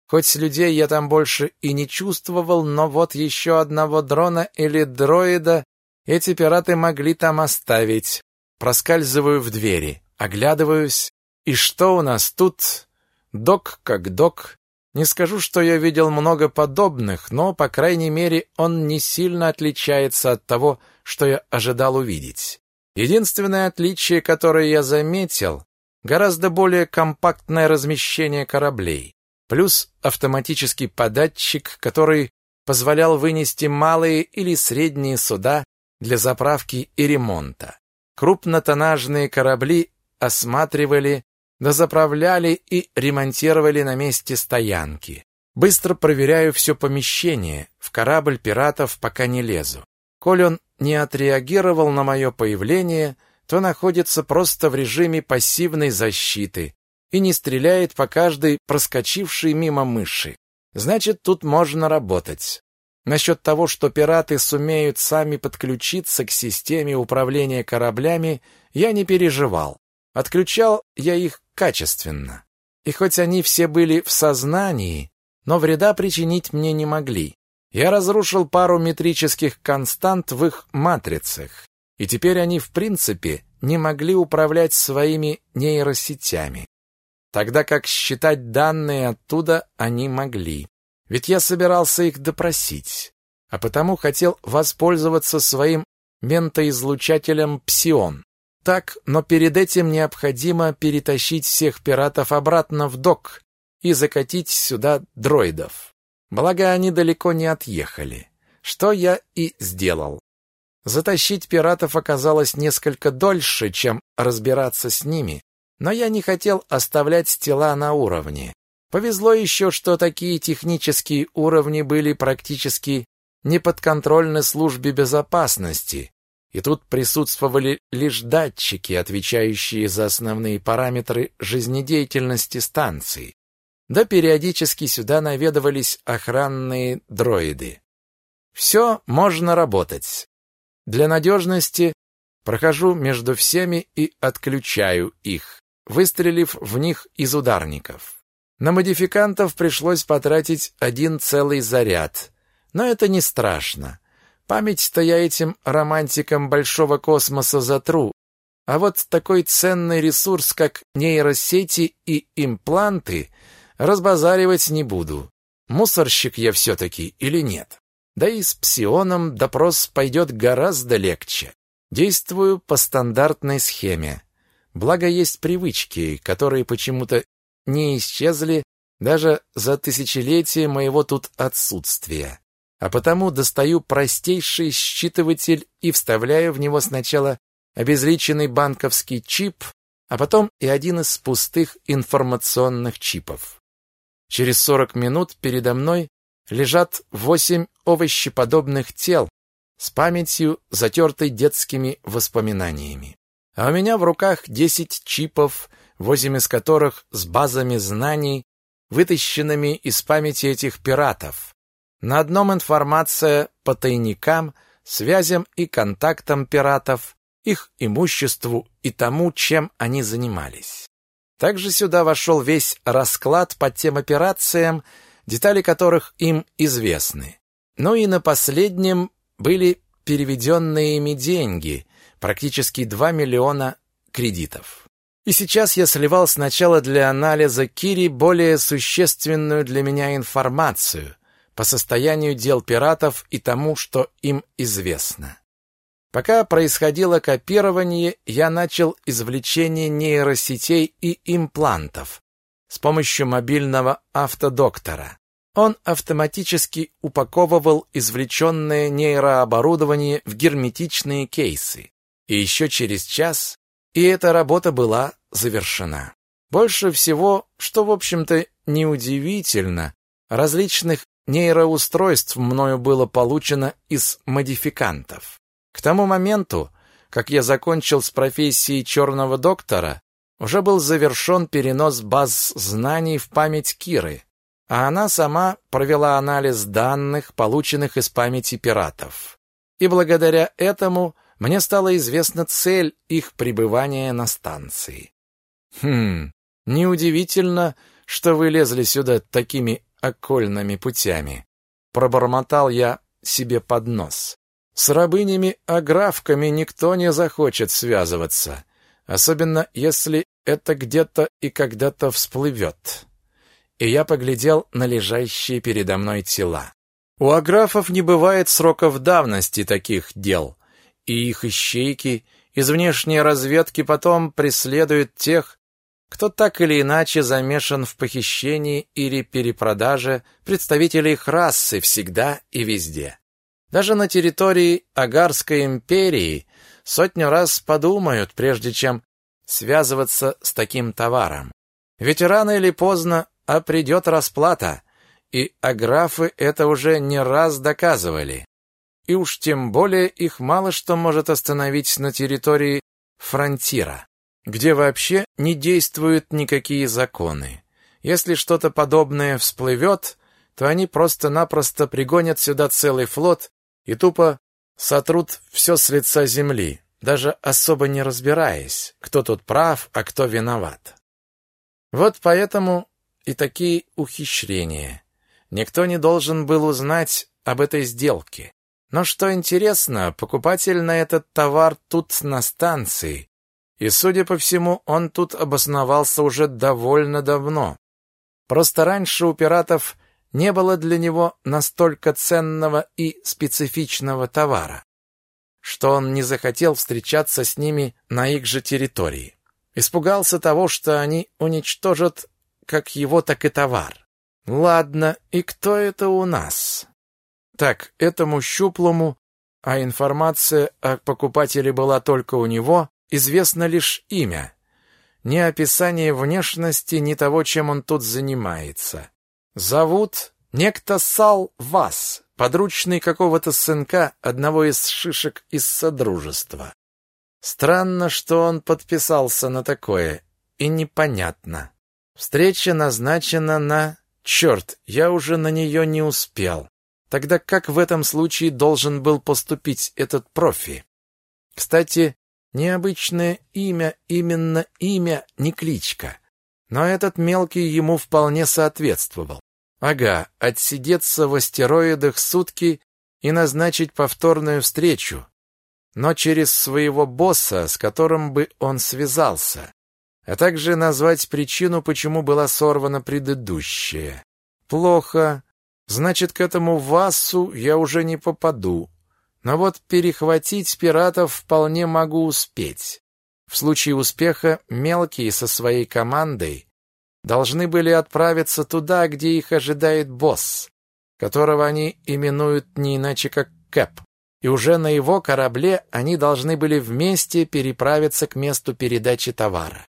Хоть людей я там больше и не чувствовал, но вот еще одного дрона или дроида эти пираты могли там оставить. Проскальзываю в двери, оглядываюсь, и что у нас тут? Док как док, не скажу, что я видел много подобных, но, по крайней мере, он не сильно отличается от того, что я ожидал увидеть. Единственное отличие, которое я заметил, гораздо более компактное размещение кораблей, плюс автоматический податчик, который позволял вынести малые или средние суда для заправки и ремонта. Крупнотоннажные корабли осматривали дозаправляли и ремонтировали на месте стоянки. Быстро проверяю все помещение, в корабль пиратов пока не лезу. Коль он не отреагировал на мое появление, то находится просто в режиме пассивной защиты и не стреляет по каждой проскочившей мимо мыши. Значит, тут можно работать. Насчет того, что пираты сумеют сами подключиться к системе управления кораблями, я не переживал. Отключал я их качественно. И хоть они все были в сознании, но вреда причинить мне не могли. Я разрушил пару метрических констант в их матрицах, и теперь они, в принципе, не могли управлять своими нейросетями. Тогда как считать данные оттуда они могли. Ведь я собирался их допросить, а потому хотел воспользоваться своим ментоизлучателем Псион. Так, но перед этим необходимо перетащить всех пиратов обратно в док и закатить сюда дроидов. Благо, они далеко не отъехали. Что я и сделал. Затащить пиратов оказалось несколько дольше, чем разбираться с ними, Но я не хотел оставлять тела на уровне. Повезло еще, что такие технические уровни были практически не подконтрольны службе безопасности, и тут присутствовали лишь датчики, отвечающие за основные параметры жизнедеятельности станции. Да периодически сюда наведывались охранные дроиды. Все можно работать. Для надежности прохожу между всеми и отключаю их, выстрелив в них из ударников. На модификантов пришлось потратить один целый заряд, но это не страшно. Память-то я этим романтикам большого космоса затру, а вот такой ценный ресурс, как нейросети и импланты, разбазаривать не буду. Мусорщик я все-таки или нет? Да и с псионом допрос пойдет гораздо легче. Действую по стандартной схеме. Благо есть привычки, которые почему-то не исчезли даже за тысячелетия моего тут отсутствия. А потому достаю простейший считыватель и вставляю в него сначала обезличенный банковский чип, а потом и один из пустых информационных чипов. Через 40 минут передо мной лежат восемь овощеподобных тел с памятью, затертой детскими воспоминаниями. А у меня в руках десять чипов, восемь из которых с базами знаний, вытащенными из памяти этих пиратов. На одном информация по тайникам, связям и контактам пиратов, их имуществу и тому, чем они занимались. Также сюда вошел весь расклад по тем операциям, детали которых им известны. Ну и на последнем были переведенные ими деньги, практически 2 миллиона кредитов. И сейчас я сливал сначала для анализа Кири более существенную для меня информацию по состоянию дел пиратов и тому, что им известно. Пока происходило копирование, я начал извлечение нейросетей и имплантов с помощью мобильного автодоктора. Он автоматически упаковывал извлеченное нейрооборудование в герметичные кейсы. И еще через час, и эта работа была завершена. Больше всего, что, в общем-то, неудивительно, различных нейроустройств мною было получено из модификантов. К тому моменту, как я закончил с профессией черного доктора, уже был завершен перенос баз знаний в память Киры, а она сама провела анализ данных, полученных из памяти пиратов. И благодаря этому мне стала известна цель их пребывания на станции. Хм, неудивительно, что вы лезли сюда такими окольными путями. Пробормотал я себе под нос. С рабынями-аграфками никто не захочет связываться, особенно если это где-то и когда-то всплывет. И я поглядел на лежащие передо мной тела. У аграфов не бывает сроков давности таких дел, и их ищейки из внешней разведки потом преследуют тех, кто так или иначе замешан в похищении или перепродаже представителей их расы всегда и везде. Даже на территории Агарской империи сотню раз подумают, прежде чем связываться с таким товаром. Ведь рано или поздно а придет расплата, и аграфы это уже не раз доказывали. И уж тем более их мало что может остановить на территории фронтира, где вообще не действуют никакие законы. Если что-то подобное всплывет, то они просто-напросто пригонят сюда целый флот и тупо сотрут все с лица земли, даже особо не разбираясь, кто тут прав, а кто виноват. Вот поэтому и такие ухищрения. Никто не должен был узнать об этой сделке. Но что интересно, покупатель на этот товар тут на станции, и, судя по всему, он тут обосновался уже довольно давно. Просто раньше у пиратов не было для него настолько ценного и специфичного товара, что он не захотел встречаться с ними на их же территории. Испугался того, что они уничтожат как его, так и товар. Ладно, и кто это у нас? Так, этому щуплому, а информация о покупателе была только у него, известно лишь имя. ни описание внешности, ни того, чем он тут занимается. Зовут некто Сал Вас, подручный какого-то сынка одного из шишек из Содружества. Странно, что он подписался на такое, и непонятно. Встреча назначена на... Черт, я уже на нее не успел. Тогда как в этом случае должен был поступить этот профи? Кстати, необычное имя, именно имя, не кличка. Но этот мелкий ему вполне соответствовал. Ага, отсидеться в астероидах сутки и назначить повторную встречу, но через своего босса, с которым бы он связался а также назвать причину, почему была сорвана предыдущая. Плохо. Значит, к этому Васу я уже не попаду. Но вот перехватить пиратов вполне могу успеть. В случае успеха мелкие со своей командой должны были отправиться туда, где их ожидает босс, которого они именуют не иначе как Кэп. И уже на его корабле они должны были вместе переправиться к месту передачи товара.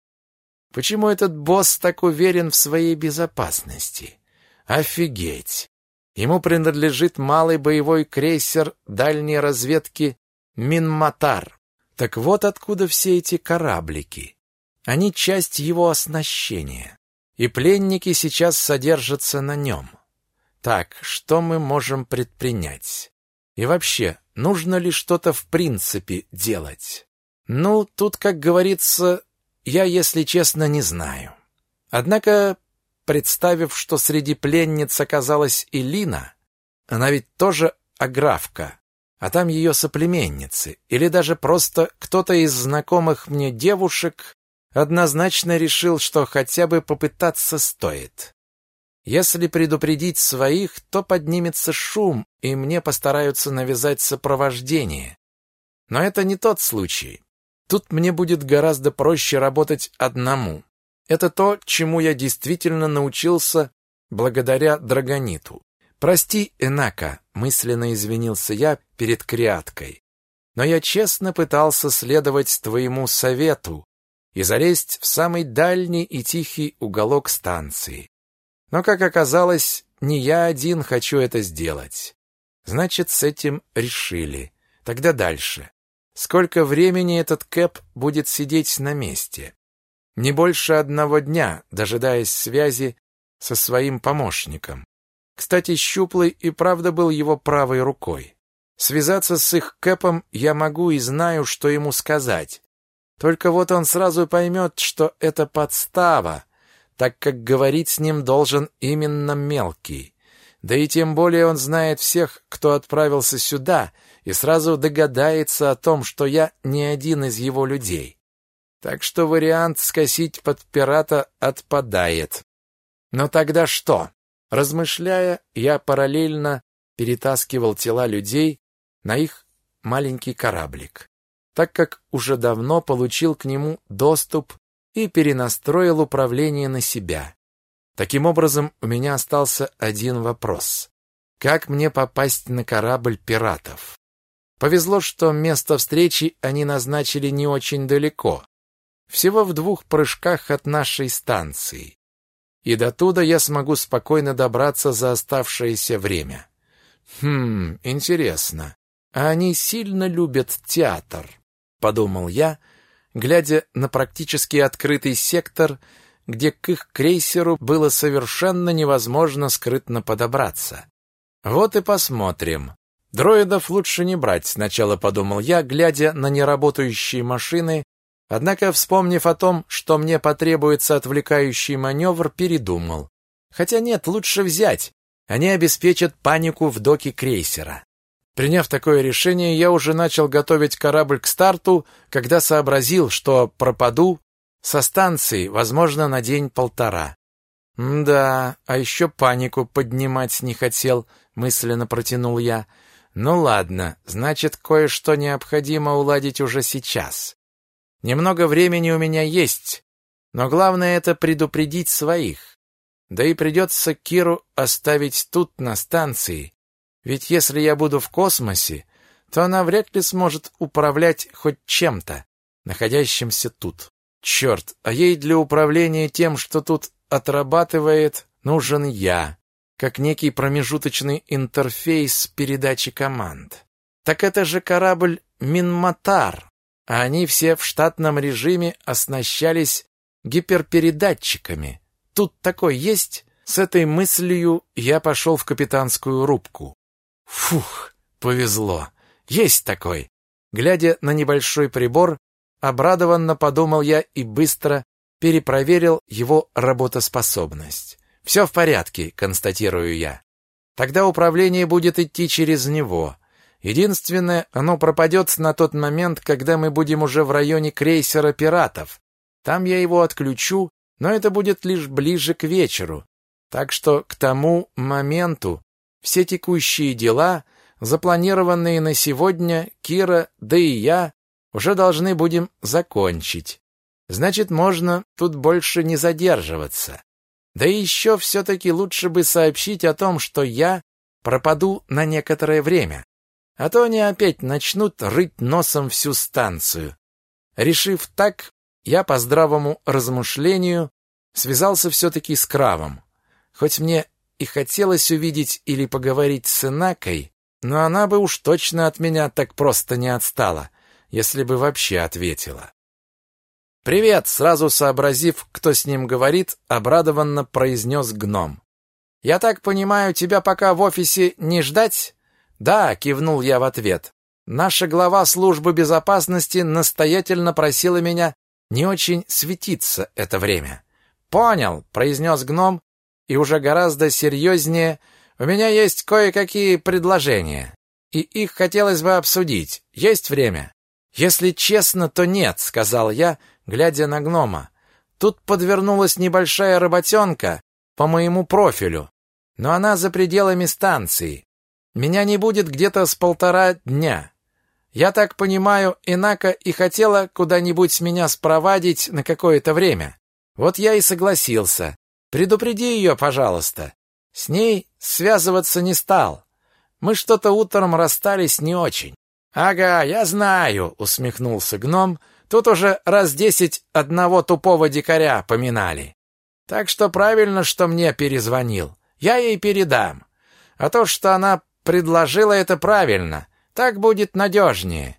Почему этот босс так уверен в своей безопасности? Офигеть! Ему принадлежит малый боевой крейсер дальней разведки Минматар. Так вот откуда все эти кораблики. Они часть его оснащения. И пленники сейчас содержатся на нем. Так, что мы можем предпринять? И вообще, нужно ли что-то в принципе делать? Ну, тут, как говорится, я, если честно, не знаю. Однако, представив, что среди пленниц оказалась и она ведь тоже аграфка, а там ее соплеменницы, или даже просто кто-то из знакомых мне девушек, однозначно решил, что хотя бы попытаться стоит. Если предупредить своих, то поднимется шум, и мне постараются навязать сопровождение. Но это не тот случай. Тут мне будет гораздо проще работать одному. Это то, чему я действительно научился благодаря Драгониту. Прости, Энака, мысленно извинился я перед Криаткой. Но я честно пытался следовать твоему совету и залезть в самый дальний и тихий уголок станции. Но, как оказалось, не я один хочу это сделать. Значит, с этим решили. Тогда дальше. Сколько времени этот Кэп будет сидеть на месте? Не больше одного дня, дожидаясь связи со своим помощником. Кстати, Щуплый и правда был его правой рукой. Связаться с их Кэпом я могу и знаю, что ему сказать. Только вот он сразу поймет, что это подстава, так как говорить с ним должен именно мелкий. Да и тем более он знает всех, кто отправился сюда, и сразу догадается о том, что я не один из его людей. Так что вариант скосить под пирата отпадает. Но тогда что? Размышляя, я параллельно перетаскивал тела людей на их маленький кораблик, так как уже давно получил к нему доступ и перенастроил управление на себя. Таким образом, у меня остался один вопрос. Как мне попасть на корабль пиратов? Повезло, что место встречи они назначили не очень далеко, всего в двух прыжках от нашей станции. И до туда я смогу спокойно добраться за оставшееся время. Хм, интересно. А они сильно любят театр, подумал я, глядя на практически открытый сектор, где к их крейсеру было совершенно невозможно скрытно подобраться. Вот и посмотрим, Дроидов лучше не брать, сначала подумал я, глядя на неработающие машины, однако, вспомнив о том, что мне потребуется отвлекающий маневр, передумал. Хотя нет, лучше взять. Они обеспечат панику в доке крейсера. Приняв такое решение, я уже начал готовить корабль к старту, когда сообразил, что пропаду со станции, возможно, на день-полтора. Да, а еще панику поднимать не хотел, мысленно протянул я. Ну ладно, значит, кое-что необходимо уладить уже сейчас. Немного времени у меня есть, но главное это предупредить своих. Да и придется Киру оставить тут, на станции. Ведь если я буду в космосе, то она вряд ли сможет управлять хоть чем-то, находящимся тут. Черт, а ей для управления тем, что тут отрабатывает, нужен я, как некий промежуточный интерфейс передачи команд. Так это же корабль Минматар, а они все в штатном режиме оснащались гиперпередатчиками. Тут такой есть? С этой мыслью я пошел в капитанскую рубку. Фух, повезло. Есть такой. Глядя на небольшой прибор, обрадованно подумал я и быстро перепроверил его работоспособность. Все в порядке, констатирую я. Тогда управление будет идти через него. Единственное, оно пропадет на тот момент, когда мы будем уже в районе крейсера пиратов. Там я его отключу, но это будет лишь ближе к вечеру. Так что к тому моменту все текущие дела, запланированные на сегодня, Кира, да и я, уже должны будем закончить. Значит, можно тут больше не задерживаться. Да и еще все-таки лучше бы сообщить о том, что я пропаду на некоторое время. А то они опять начнут рыть носом всю станцию. Решив так, я по здравому размышлению связался все-таки с Кравом. Хоть мне и хотелось увидеть или поговорить с Инакой, но она бы уж точно от меня так просто не отстала, если бы вообще ответила. «Привет!» — сразу сообразив, кто с ним говорит, обрадованно произнес гном. «Я так понимаю, тебя пока в офисе не ждать?» «Да», — кивнул я в ответ. «Наша глава службы безопасности настоятельно просила меня не очень светиться это время». «Понял», — произнес гном, и уже гораздо серьезнее, «у меня есть кое-какие предложения, и их хотелось бы обсудить. Есть время?» «Если честно, то нет», — сказал я, глядя на гнома. «Тут подвернулась небольшая работенка по моему профилю, но она за пределами станции. Меня не будет где-то с полтора дня. Я так понимаю, Инака и хотела куда-нибудь меня спровадить на какое-то время. Вот я и согласился. Предупреди ее, пожалуйста. С ней связываться не стал. Мы что-то утром расстались не очень. Ага, я знаю, усмехнулся гном. Тут уже раз десять одного тупого дикаря поминали. Так что правильно, что мне перезвонил. Я ей передам. А то, что она предложила, это правильно. Так будет надежнее.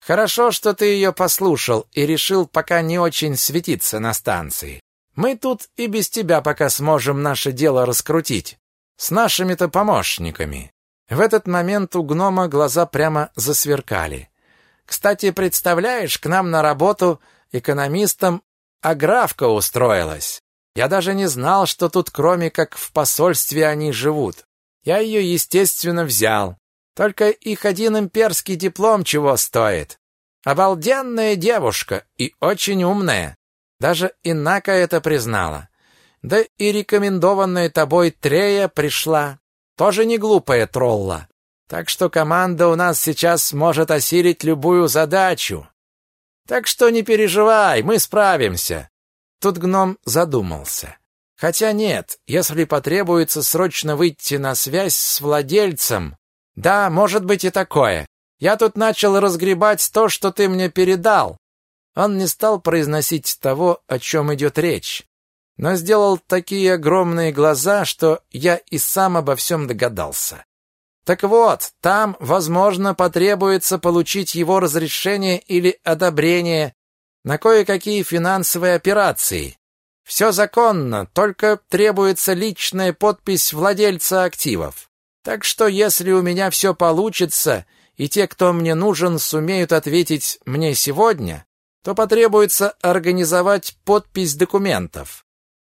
Хорошо, что ты ее послушал и решил пока не очень светиться на станции. Мы тут и без тебя пока сможем наше дело раскрутить. С нашими-то помощниками. В этот момент у гнома глаза прямо засверкали. Кстати, представляешь, к нам на работу экономистом Аграфка устроилась. Я даже не знал, что тут кроме как в посольстве они живут. Я ее, естественно, взял. Только их один имперский диплом чего стоит. Обалденная девушка и очень умная. Даже Инака это признала. Да и рекомендованная тобой Трея пришла. Тоже не глупая тролла. Так что команда у нас сейчас может осилить любую задачу. Так что не переживай, мы справимся. Тут гном задумался. Хотя нет, если потребуется срочно выйти на связь с владельцем, да, может быть и такое. Я тут начал разгребать то, что ты мне передал. Он не стал произносить того, о чем идет речь, но сделал такие огромные глаза, что я и сам обо всем догадался. Так вот, там, возможно, потребуется получить его разрешение или одобрение на кое-какие финансовые операции. Все законно, только требуется личная подпись владельца активов. Так что если у меня все получится, и те, кто мне нужен, сумеют ответить мне сегодня, то потребуется организовать подпись документов.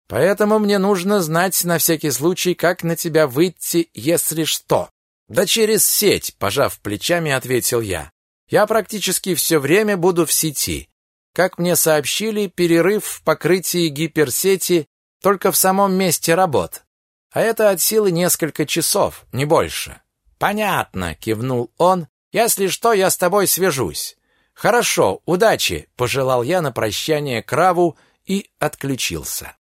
Поэтому мне нужно знать на всякий случай, как на тебя выйти, если что. Да через сеть, пожав плечами, ответил я. Я практически все время буду в сети. Как мне сообщили, перерыв в покрытии гиперсети только в самом месте работ. А это от силы несколько часов, не больше. Понятно, кивнул он. Если что, я с тобой свяжусь. Хорошо, удачи, пожелал я на прощание Краву и отключился.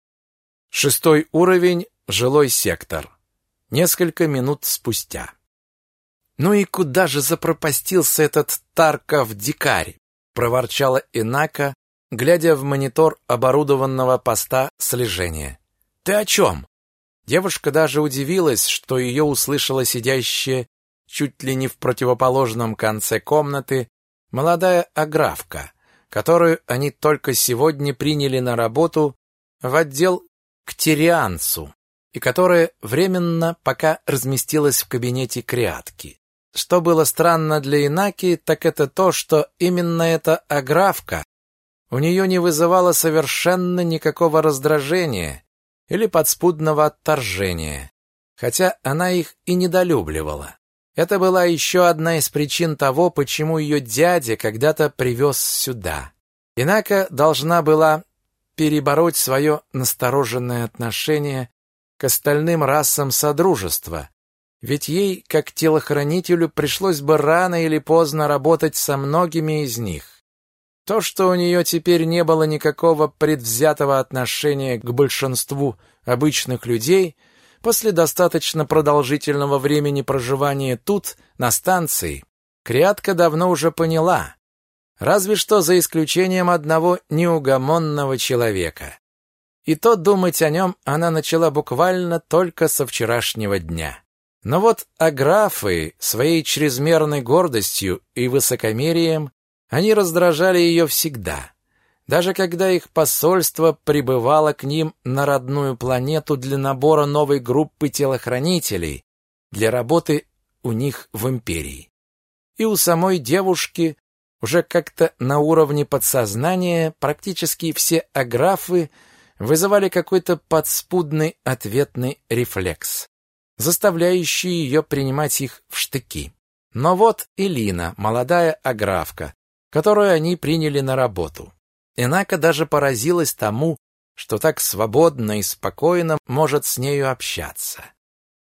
Шестой уровень, жилой сектор. Несколько минут спустя. Ну и куда же запропастился этот Тарков дикарь? Проворчала Инака, глядя в монитор оборудованного поста слежения. «Ты о чем?» Девушка даже удивилась, что ее услышала сидящая чуть ли не в противоположном конце комнаты молодая аграфка, которую они только сегодня приняли на работу в отдел к Тирианцу и которая временно пока разместилась в кабинете Криатки. Что было странно для Инаки, так это то, что именно эта аграфка у нее не вызывала совершенно никакого раздражения или подспудного отторжения, хотя она их и недолюбливала. Это была еще одна из причин того, почему ее дядя когда-то привез сюда. Инака должна была перебороть свое настороженное отношение к остальным расам Содружества, ведь ей, как телохранителю, пришлось бы рано или поздно работать со многими из них. То, что у нее теперь не было никакого предвзятого отношения к большинству обычных людей, после достаточно продолжительного времени проживания тут, на станции, Крятка давно уже поняла, разве что за исключением одного неугомонного человека. И то думать о нем она начала буквально только со вчерашнего дня. Но вот аграфы своей чрезмерной гордостью и высокомерием они раздражали ее всегда. Даже когда их посольство прибывало к ним на родную планету для набора новой группы телохранителей для работы у них в империи. И у самой девушки уже как-то на уровне подсознания практически все аграфы вызывали какой-то подспудный ответный рефлекс, заставляющий ее принимать их в штыки. Но вот Элина, молодая аграфка, которую они приняли на работу. Инака даже поразилась тому, что так свободно и спокойно может с нею общаться.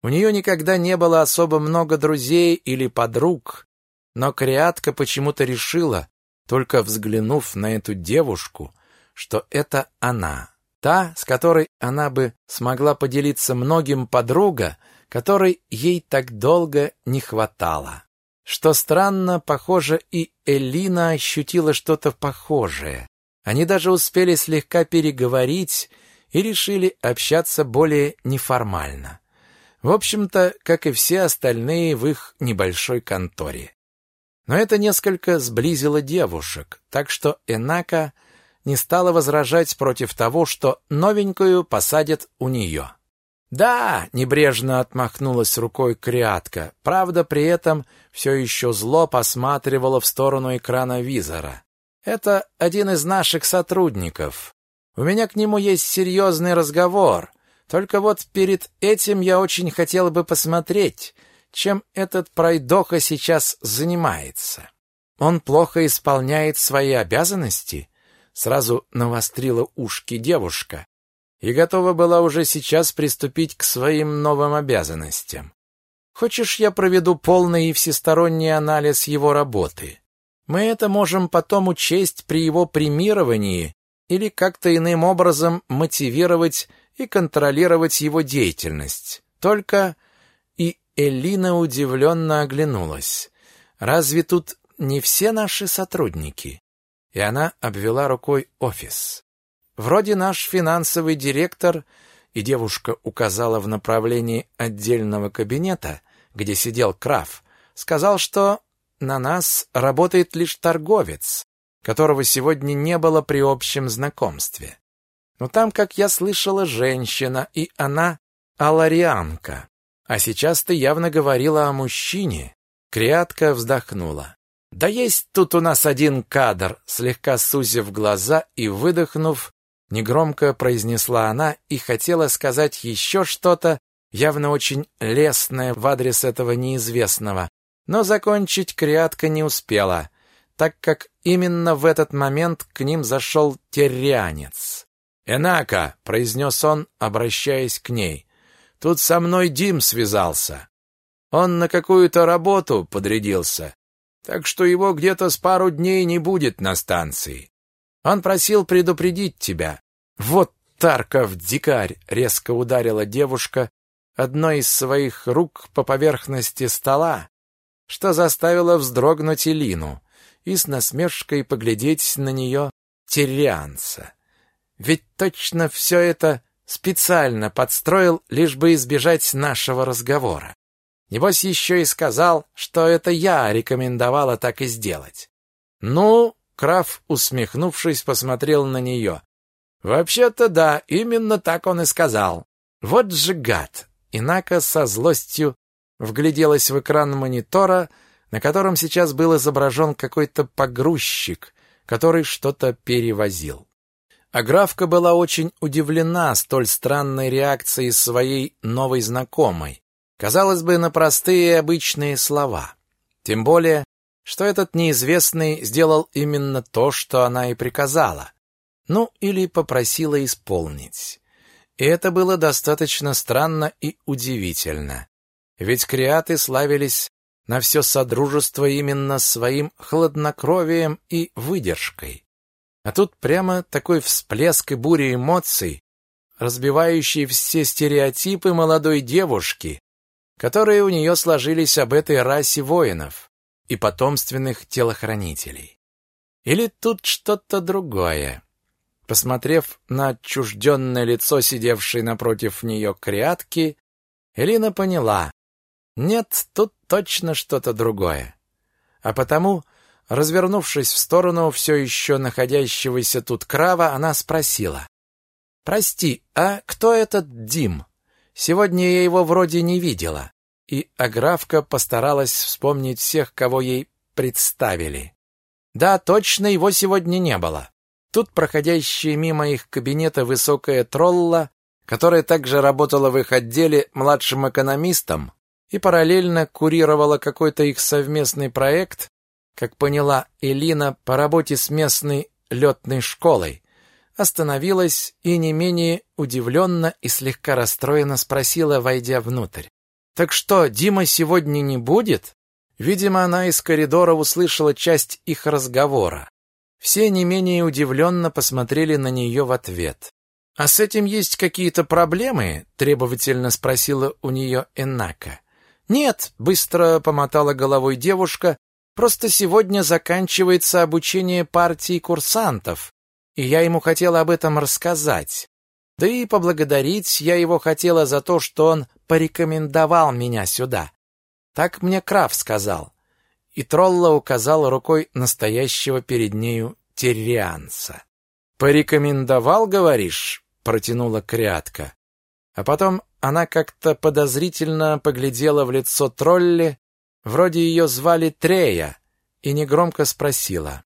У нее никогда не было особо много друзей или подруг, но Криатка почему-то решила, только взглянув на эту девушку, что это она, та, с которой она бы смогла поделиться многим подруга, которой ей так долго не хватало. Что странно, похоже, и Элина ощутила что-то похожее. Они даже успели слегка переговорить и решили общаться более неформально. В общем-то, как и все остальные в их небольшой конторе. Но это несколько сблизило девушек, так что Энака не стала возражать против того, что новенькую посадят у нее. «Да!» — небрежно отмахнулась рукой Криатка, правда, при этом все еще зло посматривала в сторону экрана визора. «Это один из наших сотрудников. У меня к нему есть серьезный разговор. Только вот перед этим я очень хотела бы посмотреть, чем этот пройдоха сейчас занимается. Он плохо исполняет свои обязанности?» Сразу навострила ушки девушка и готова была уже сейчас приступить к своим новым обязанностям. Хочешь, я проведу полный и всесторонний анализ его работы? Мы это можем потом учесть при его премировании или как-то иным образом мотивировать и контролировать его деятельность. Только и Элина удивленно оглянулась. Разве тут не все наши сотрудники? И она обвела рукой офис. Вроде наш финансовый директор, и девушка указала в направлении отдельного кабинета, где сидел Краф, сказал, что на нас работает лишь торговец, которого сегодня не было при общем знакомстве. Но там, как я слышала, женщина, и она аларианка. А сейчас ты явно говорила о мужчине. Криатка вздохнула. Да есть тут у нас один кадр, слегка сузив глаза и выдохнув, негромко произнесла она и хотела сказать еще что-то, явно очень лестное в адрес этого неизвестного, но закончить крятка не успела, так как именно в этот момент к ним зашел террянец. «Энака!» — произнес он, обращаясь к ней. «Тут со мной Дим связался. Он на какую-то работу подрядился, так что его где-то с пару дней не будет на станции. Он просил предупредить тебя. Вот Тарков, дикарь, резко ударила девушка одной из своих рук по поверхности стола, что заставило вздрогнуть Элину и с насмешкой поглядеть на нее террианца. Ведь точно все это специально подстроил, лишь бы избежать нашего разговора. Небось еще и сказал, что это я рекомендовала так и сделать. Ну, Краф, усмехнувшись, посмотрел на нее. Вообще-то да, именно так он и сказал. Вот же гад. Инака со злостью вгляделась в экран монитора, на котором сейчас был изображен какой-то погрузчик, который что-то перевозил. А графка была очень удивлена столь странной реакцией своей новой знакомой. Казалось бы, на простые обычные слова. Тем более, что этот неизвестный сделал именно то, что она и приказала. Ну, или попросила исполнить. И это было достаточно странно и удивительно. Ведь креаты славились на все содружество именно своим хладнокровием и выдержкой. А тут прямо такой всплеск и буря эмоций, разбивающий все стереотипы молодой девушки, которые у нее сложились об этой расе воинов и потомственных телохранителей. Или тут что-то другое? Посмотрев на отчужденное лицо сидевшей напротив нее крятки, Элина поняла. Нет, тут точно что-то другое. А потому Развернувшись в сторону все еще находящегося тут крава, она спросила. «Прости, а кто этот Дим? Сегодня я его вроде не видела». И Аграфка постаралась вспомнить всех, кого ей представили. Да, точно, его сегодня не было. Тут проходящая мимо их кабинета высокая тролла, которая также работала в их отделе младшим экономистом и параллельно курировала какой-то их совместный проект, как поняла Элина по работе с местной летной школой, остановилась и не менее удивленно и слегка расстроенно спросила, войдя внутрь. «Так что, Дима сегодня не будет?» Видимо, она из коридора услышала часть их разговора. Все не менее удивленно посмотрели на нее в ответ. «А с этим есть какие-то проблемы?» — требовательно спросила у нее Энака. «Нет», — быстро помотала головой девушка, Просто сегодня заканчивается обучение партии курсантов, и я ему хотела об этом рассказать. Да и поблагодарить я его хотела за то, что он порекомендовал меня сюда. Так мне Краф сказал. И Тролла указал рукой настоящего перед нею террианца. «Порекомендовал, говоришь?» — протянула крятка. А потом она как-то подозрительно поглядела в лицо тролли, Вроде ее звали Трея, и негромко спросила.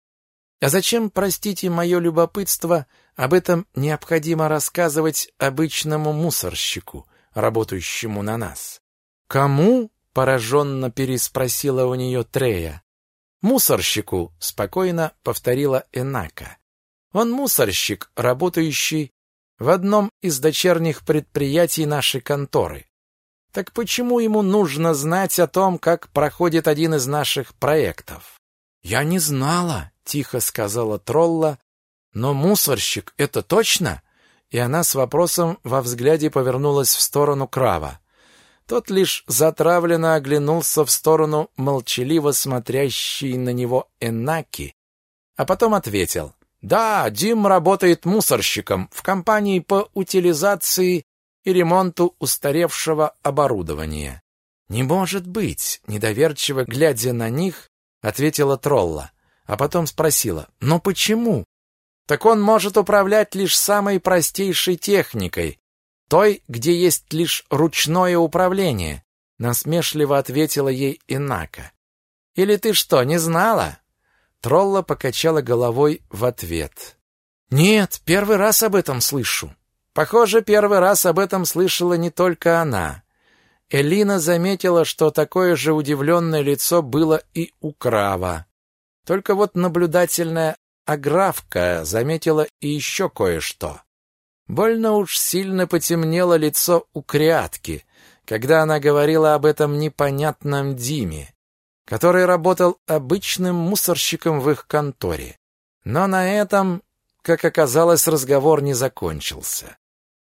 «А зачем, простите мое любопытство, об этом необходимо рассказывать обычному мусорщику, работающему на нас?» «Кому?» — пораженно переспросила у нее Трея. «Мусорщику», — спокойно повторила Энака. «Он мусорщик, работающий в одном из дочерних предприятий нашей конторы. Так почему ему нужно знать о том, как проходит один из наших проектов? Я не знала, тихо сказала Тролла. Но мусорщик это точно? И она с вопросом во взгляде повернулась в сторону Крава. Тот лишь затравленно оглянулся в сторону молчаливо смотрящей на него Энаки, а потом ответил: "Да, Дим работает мусорщиком в компании по утилизации и ремонту устаревшего оборудования. «Не может быть!» — недоверчиво глядя на них, ответила Тролла, а потом спросила, «Но почему?» «Так он может управлять лишь самой простейшей техникой, той, где есть лишь ручное управление», — насмешливо ответила ей Инака. «Или ты что, не знала?» Тролла покачала головой в ответ. «Нет, первый раз об этом слышу». Похоже, первый раз об этом слышала не только она. Элина заметила, что такое же удивленное лицо было и у Крава. Только вот наблюдательная Аграфка заметила и еще кое-что. Больно уж сильно потемнело лицо у Криатки, когда она говорила об этом непонятном Диме, который работал обычным мусорщиком в их конторе. Но на этом как оказалось, разговор не закончился.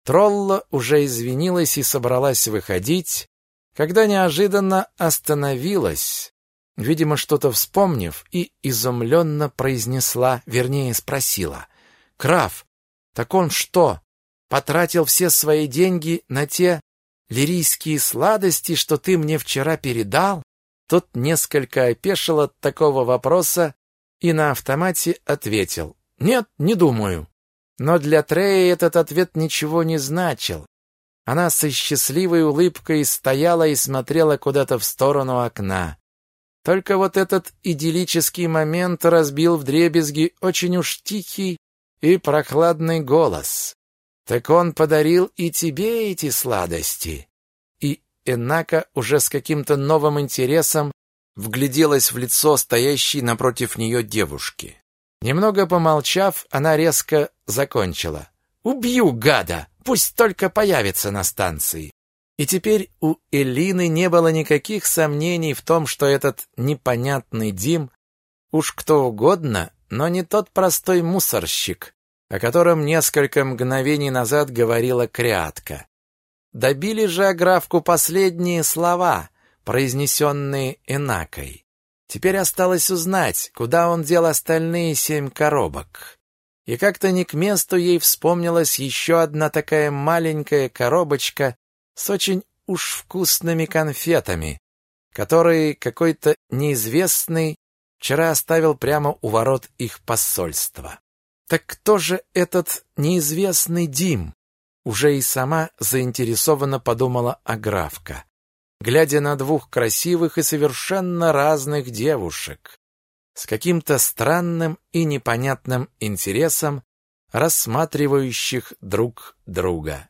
Тролла уже извинилась и собралась выходить, когда неожиданно остановилась, видимо, что-то вспомнив, и изумленно произнесла, вернее, спросила. Краф, так он что, потратил все свои деньги на те лирийские сладости, что ты мне вчера передал?» Тот несколько опешил от такого вопроса и на автомате ответил. «Нет, не думаю». Но для Треи этот ответ ничего не значил. Она со счастливой улыбкой стояла и смотрела куда-то в сторону окна. Только вот этот идиллический момент разбил вдребезги очень уж тихий и прохладный голос. «Так он подарил и тебе эти сладости!» И Энака уже с каким-то новым интересом вгляделась в лицо стоящей напротив нее девушки. Немного помолчав, она резко закончила. «Убью гада! Пусть только появится на станции!» И теперь у Элины не было никаких сомнений в том, что этот непонятный Дим уж кто угодно, но не тот простой мусорщик, о котором несколько мгновений назад говорила Крятка. Добили же Аграфку последние слова, произнесенные Энакой. Теперь осталось узнать, куда он дел остальные семь коробок. И как-то не к месту ей вспомнилась еще одна такая маленькая коробочка с очень уж вкусными конфетами, которые какой-то неизвестный вчера оставил прямо у ворот их посольства. Так кто же этот неизвестный Дим? Уже и сама заинтересованно подумала Аграфка, глядя на двух красивых и совершенно разных девушек, с каким-то странным и непонятным интересом рассматривающих друг друга.